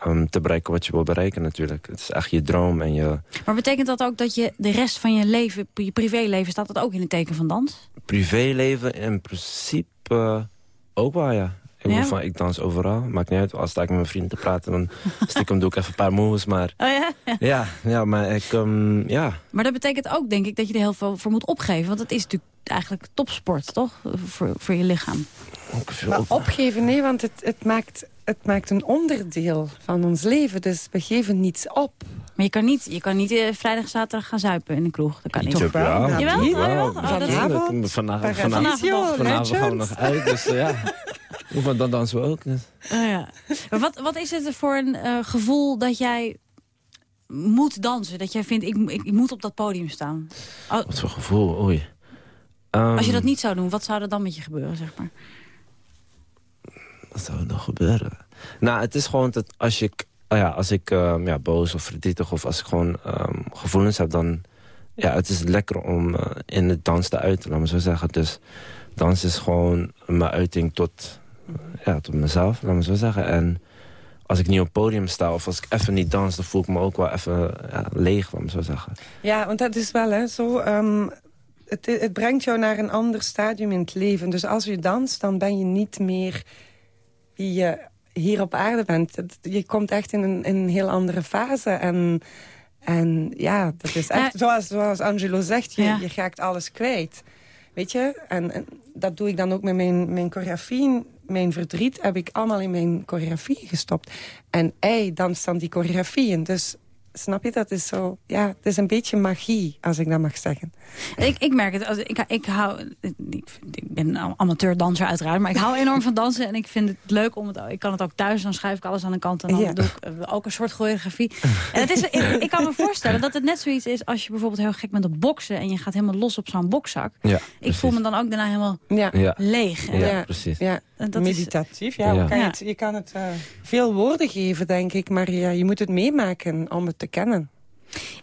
ehm, te bereiken wat je wil bereiken natuurlijk. Het is echt je droom en je Maar betekent dat ook dat je de rest van je leven, je privéleven, staat dat ook in het teken van dans? privéleven in principe ook wel, ja. Ik, Ja? van, ik dans overal, maakt niet uit. Als sta ik met mijn vrienden te praten, dan stiekem doe ik even een paar moves. Maar Oh ja? ja. ja, ja maar ik, ehm, ja, Maar dat betekent ook, denk ik, dat je er heel veel voor moet opgeven. Want het is natuurlijk eigenlijk topsport, toch? Voor, voor je lichaam. Maar opgeven, nee, want het, het, maakt, het maakt een onderdeel van ons leven. Dus we geven niets op. Maar je kan niet, je kan niet eh, vrijdag, zaterdag gaan zuipen in de kroeg. Dat kan niet. Toch wel? Jawel? Ja, Oh, jawel? Vanavond. Vanavond, vanavond, Vanavond. vanavond gaan we nog uit. Dus ja, maar dan dansen we ook. Dus. Oh, ja. Maar wat, wat is het voor een eh, gevoel dat jij moet dansen? Dat jij vindt, ik, ik, ik moet op dat podium staan. Al- Wat voor gevoel, oei. Als je Ehm, dat niet zou doen, wat zou er dan met je gebeuren, zeg maar? Wat zou er nog gebeuren? Nou, het is gewoon dat als ik, oh ja, als ik ehm, ja, boos of verdrietig... of als ik gewoon ehm, gevoelens heb, dan... Ja, het is lekker om eh, in het dans te uiten, laat me zo zeggen. Dus dans is gewoon mijn uiting tot, ja, tot mezelf, laat me zo zeggen. En als ik niet op het podium sta of als ik even niet dans... dan voel ik me ook wel even ja, leeg, laat me zo zeggen. Ja, want dat is wel hè, zo... ehm, het, het brengt jou naar een ander stadium in het leven. Dus als je danst, dan ben je niet meer wie je hier op aarde bent. Je komt echt in een, in een heel andere fase. En, en ja, dat is echt, zoals, zoals Angelo zegt, je, Ja. je raakt alles kwijt. Weet je? En, en dat doe ik dan ook met mijn, mijn choreografie. Mijn verdriet heb ik allemaal in mijn choreografie gestopt. En hij danst dan die choreografieën. Dus snap je, dat is zo... Ja, het is een beetje magie, als ik dat mag zeggen. Ik, ik merk het. Als, ik, ik, hou, ik, ik ben een amateurdanser uiteraard, maar ik hou enorm van dansen. En ik vind het leuk om het... Ik kan het ook thuis, dan schuif ik alles aan de kant. En dan Ja. doe ik ook een soort choreografie. En het is, ik, ik kan me voorstellen dat het net zoiets is... als je bijvoorbeeld heel gek bent op boksen... en je gaat helemaal los op zo'n bokzak. Ja, ik voel me dan ook daarna helemaal Ja. Ja. leeg. En- Ja, precies. Ja, En dat is- meditatief. Ja, Ja. Kan je, Ja. het, je kan het eh, veel woorden geven, denk ik. Maar ja, je moet het meemaken om het te kennen.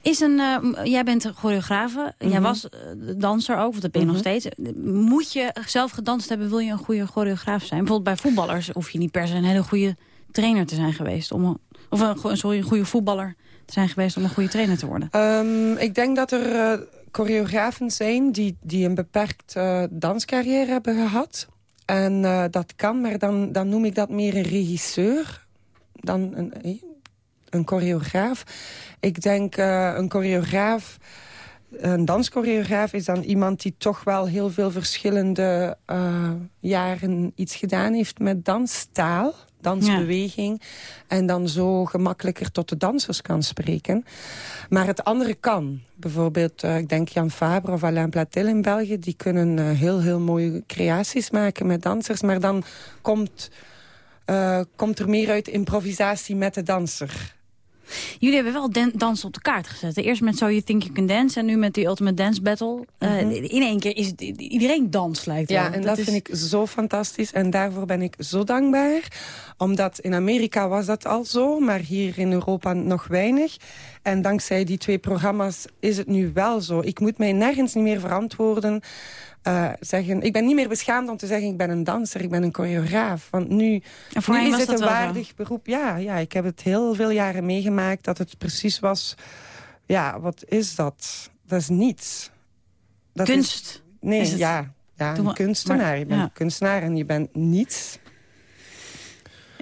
Is een, eh, jij bent een choreografe. Jij Mhm. was eh, danser ook, want dat ben je nog Mhm. steeds. Moet je zelf gedanst hebben, wil je een goede choreograaf zijn? Bijvoorbeeld bij voetballers hoef je niet per se een hele goede trainer te zijn geweest. Om, een- of een, sorry, een goede voetballer te zijn geweest om een goede trainer te worden. Ehm, ik denk dat er eh, choreografen zijn die, die een beperkt danscarrière hebben gehad. En dat kan, maar dan, dan noem ik dat meer een regisseur dan een, een choreograaf. Ik denk eh, een choreograaf... Een danschoreograaf is dan iemand die toch wel heel veel verschillende eh, jaren iets gedaan heeft met danstaal, dansbeweging. En dan zo gemakkelijker tot de dansers kan spreken. Maar het andere kan. Bijvoorbeeld, eh, ik denk Jan Fabre of Alain Platel in België... die kunnen heel, heel mooie creaties maken met dansers. Maar dan komt, komt er meer uit improvisatie met de danser. Jullie hebben wel dan- dans op de kaart gezet. Eerst met So You Think You Can Dance en nu met die Ultimate Dance Battle. Eh, Mhm. In één keer is het, iedereen dans lijkt wel. Ja, en dat, vind ik zo fantastisch. En daarvoor ben ik zo dankbaar. Omdat in Amerika was dat al zo, maar hier in Europa nog weinig. En dankzij die twee programma's is het nu wel zo. Ik moet mij nergens niet meer verantwoorden. Eh, zeggen, ik ben niet meer beschaamd om te zeggen... ik ben een danser, ik ben een choreograaf. Want nu, nu is het een zo. waardig beroep. Ja, ja, ik heb het heel veel jaren meegemaakt... dat het precies was... Ja, wat is dat? Dat is niets. Dat is- Kunst. nee, is ja. Ja, een kunstenaar. je bent ja. een kunstenaar en je bent niets.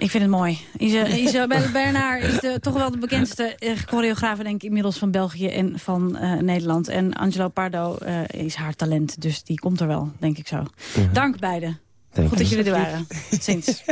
Ik vind het mooi. Isa, Isa Bernard is de, toch wel de bekendste eh, choreograaf denk ik inmiddels van België en van eh, Nederland. En Angelo Pardo eh, is haar talent, dus die komt er wel, denk ik zo. Dank beiden. Dank Goed dat jullie er waren. Tot ziens.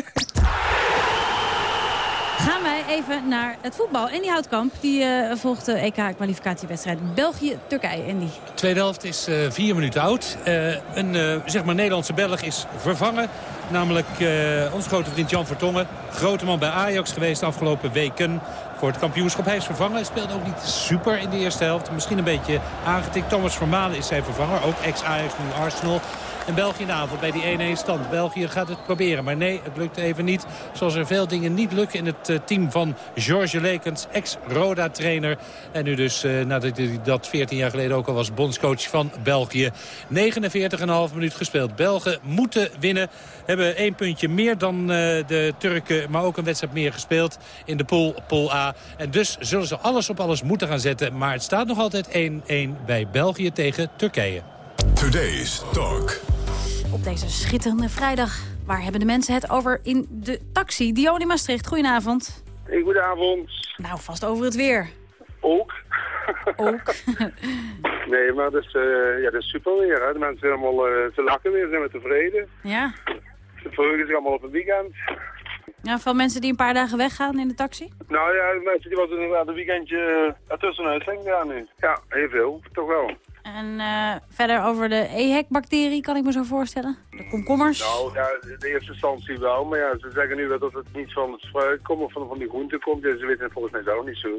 Gaan wij even naar het voetbal. En die Houtkamp die, eh, volgt de EK-kwalificatiewedstrijd België-Turkije. En die tweede helft is eh, vier minuten oud. Eh, een eh, zeg maar Nederlandse Belg is vervangen. Namelijk eh onze grote vriend Jan Vertongen. Grote man bij Ajax geweest de afgelopen weken voor het kampioenschap. Hij is vervangen. Speelde ook niet super in de eerste helft. Misschien een beetje aangetikt. Thomas Vermalen is zijn vervanger. Ook ex-Ajax, nu Arsenal. En België in de bij die 1-1 stand. België gaat het proberen. Maar nee, het lukt even niet. Zoals er veel dingen niet lukken in het eh, team van George Lekens. Ex-Roda-trainer. En nu dus, eh, nadat hij dat 14 jaar geleden ook al was, bondscoach van België. 49,5 minuut gespeeld. Belgen moeten winnen. Hebben één puntje meer dan eh, de Turken. Maar ook een wedstrijd meer gespeeld in de pool, pool A. En dus zullen ze alles op alles moeten gaan zetten. Maar het staat nog altijd 1-1 bij België tegen Turkije. Today's Talk. Op deze schitterende vrijdag. Waar hebben de mensen het over in de taxi? Dion in Maastricht, goedenavond. Hey, goedenavond. Nou, vast over het weer. Ook. Ook. nee, maar dat is, eh, ja, dat is super weer. Hè. De mensen zijn allemaal uh, te lachen weer, zijn we tevreden. Ja. Ze verheugen zich allemaal op het weekend. Ja, van mensen die een paar dagen weggaan in de taxi? Nou ja, de mensen die wat een weekendje eh, ertussenuit zijn ja nu. Ja, heel veel. Toch wel. En eh, verder over de EHEC-bacterie, kan ik me zo voorstellen? De komkommers? Nou, ja, de eerste instantie wel, maar ja, ze zeggen nu wel dat het niet van het fruit komt of van, van die groente komt. Ja, ze weten het volgens mij zelf niet zo.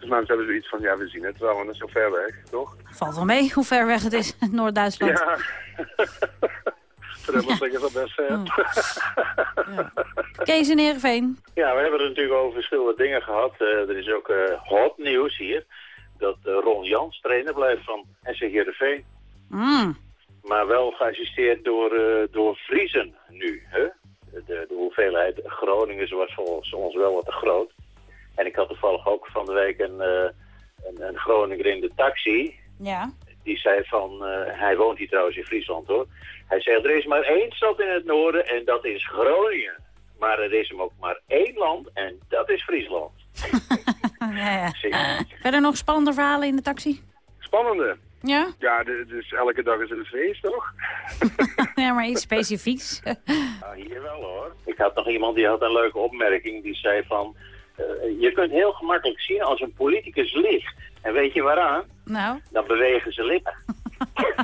Dus mensen hebben zoiets van, ja, we zien het wel, want dat is zo ver weg, toch? Valt wel mee hoe ver weg het is, Noord-Duitsland. Ja. Zeggen dat best ver. Kees in Heerenveen. Ja, we hebben het natuurlijk over verschillende dingen gehad. Eh, er is ook eh, hot nieuws hier. Dat eh, Ron Jans trainer blijft van SC Heerenveen. Mm. Maar wel geassisteerd door, eh, door Vriezen nu. Hè? De, de hoeveelheid Groningen was volgens ons wel wat te groot. En ik had toevallig ook van de week een, eh, een, een Groninger in de taxi. Ja. Die zei van, hij woont hier trouwens in Friesland hoor. Hij zegt, er is maar één stad in het noorden en dat is Groningen. Maar er is hem ook maar één land en dat is Friesland. Ja, ja. Verder nog spannende verhalen in de taxi? Spannende. Ja? Ja, dus elke dag is een feest, toch? ja, maar iets specifieks. Hier wel hoor. Ik had nog iemand die had een leuke opmerking. Die zei van, eh, je kunt heel gemakkelijk zien als een politicus ligt. En weet je waaraan? nou, Dan bewegen ze lippen.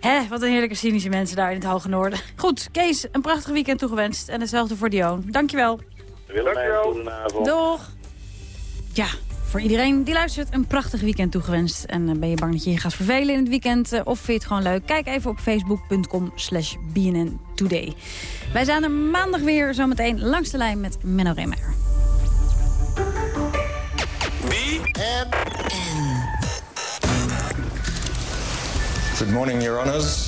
hè, wat een heerlijke cynische mensen daar in het Hoge Noorden. Goed, Kees, een prachtig weekend toegewenst. En hetzelfde voor Dion. Dankjewel. Willemijn, goedenavond. Doeg. Ja, voor iedereen die luistert een prachtig weekend toegewenst. En eh, ben je bang dat je je gaat vervelen in het weekend? eh, of vind je het gewoon leuk? Kijk even op facebook.com slash BNN Today. Wij zijn er maandag weer zometeen langs de lijn met Menno Reemeyer. Good morning, Your Honours.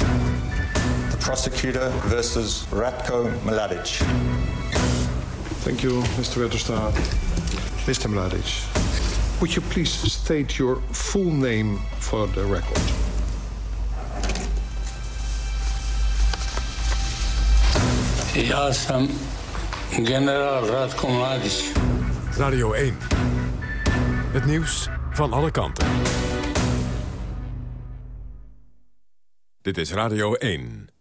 The prosecutor versus Ratko Mladic. Thank you, Mr. Wetterstaat. Mr. Mladic, would you please state your full name for the record? Ja sam generaal Radko Mladic. Radio 1. Het nieuws van alle kanten. Dit is Radio 1.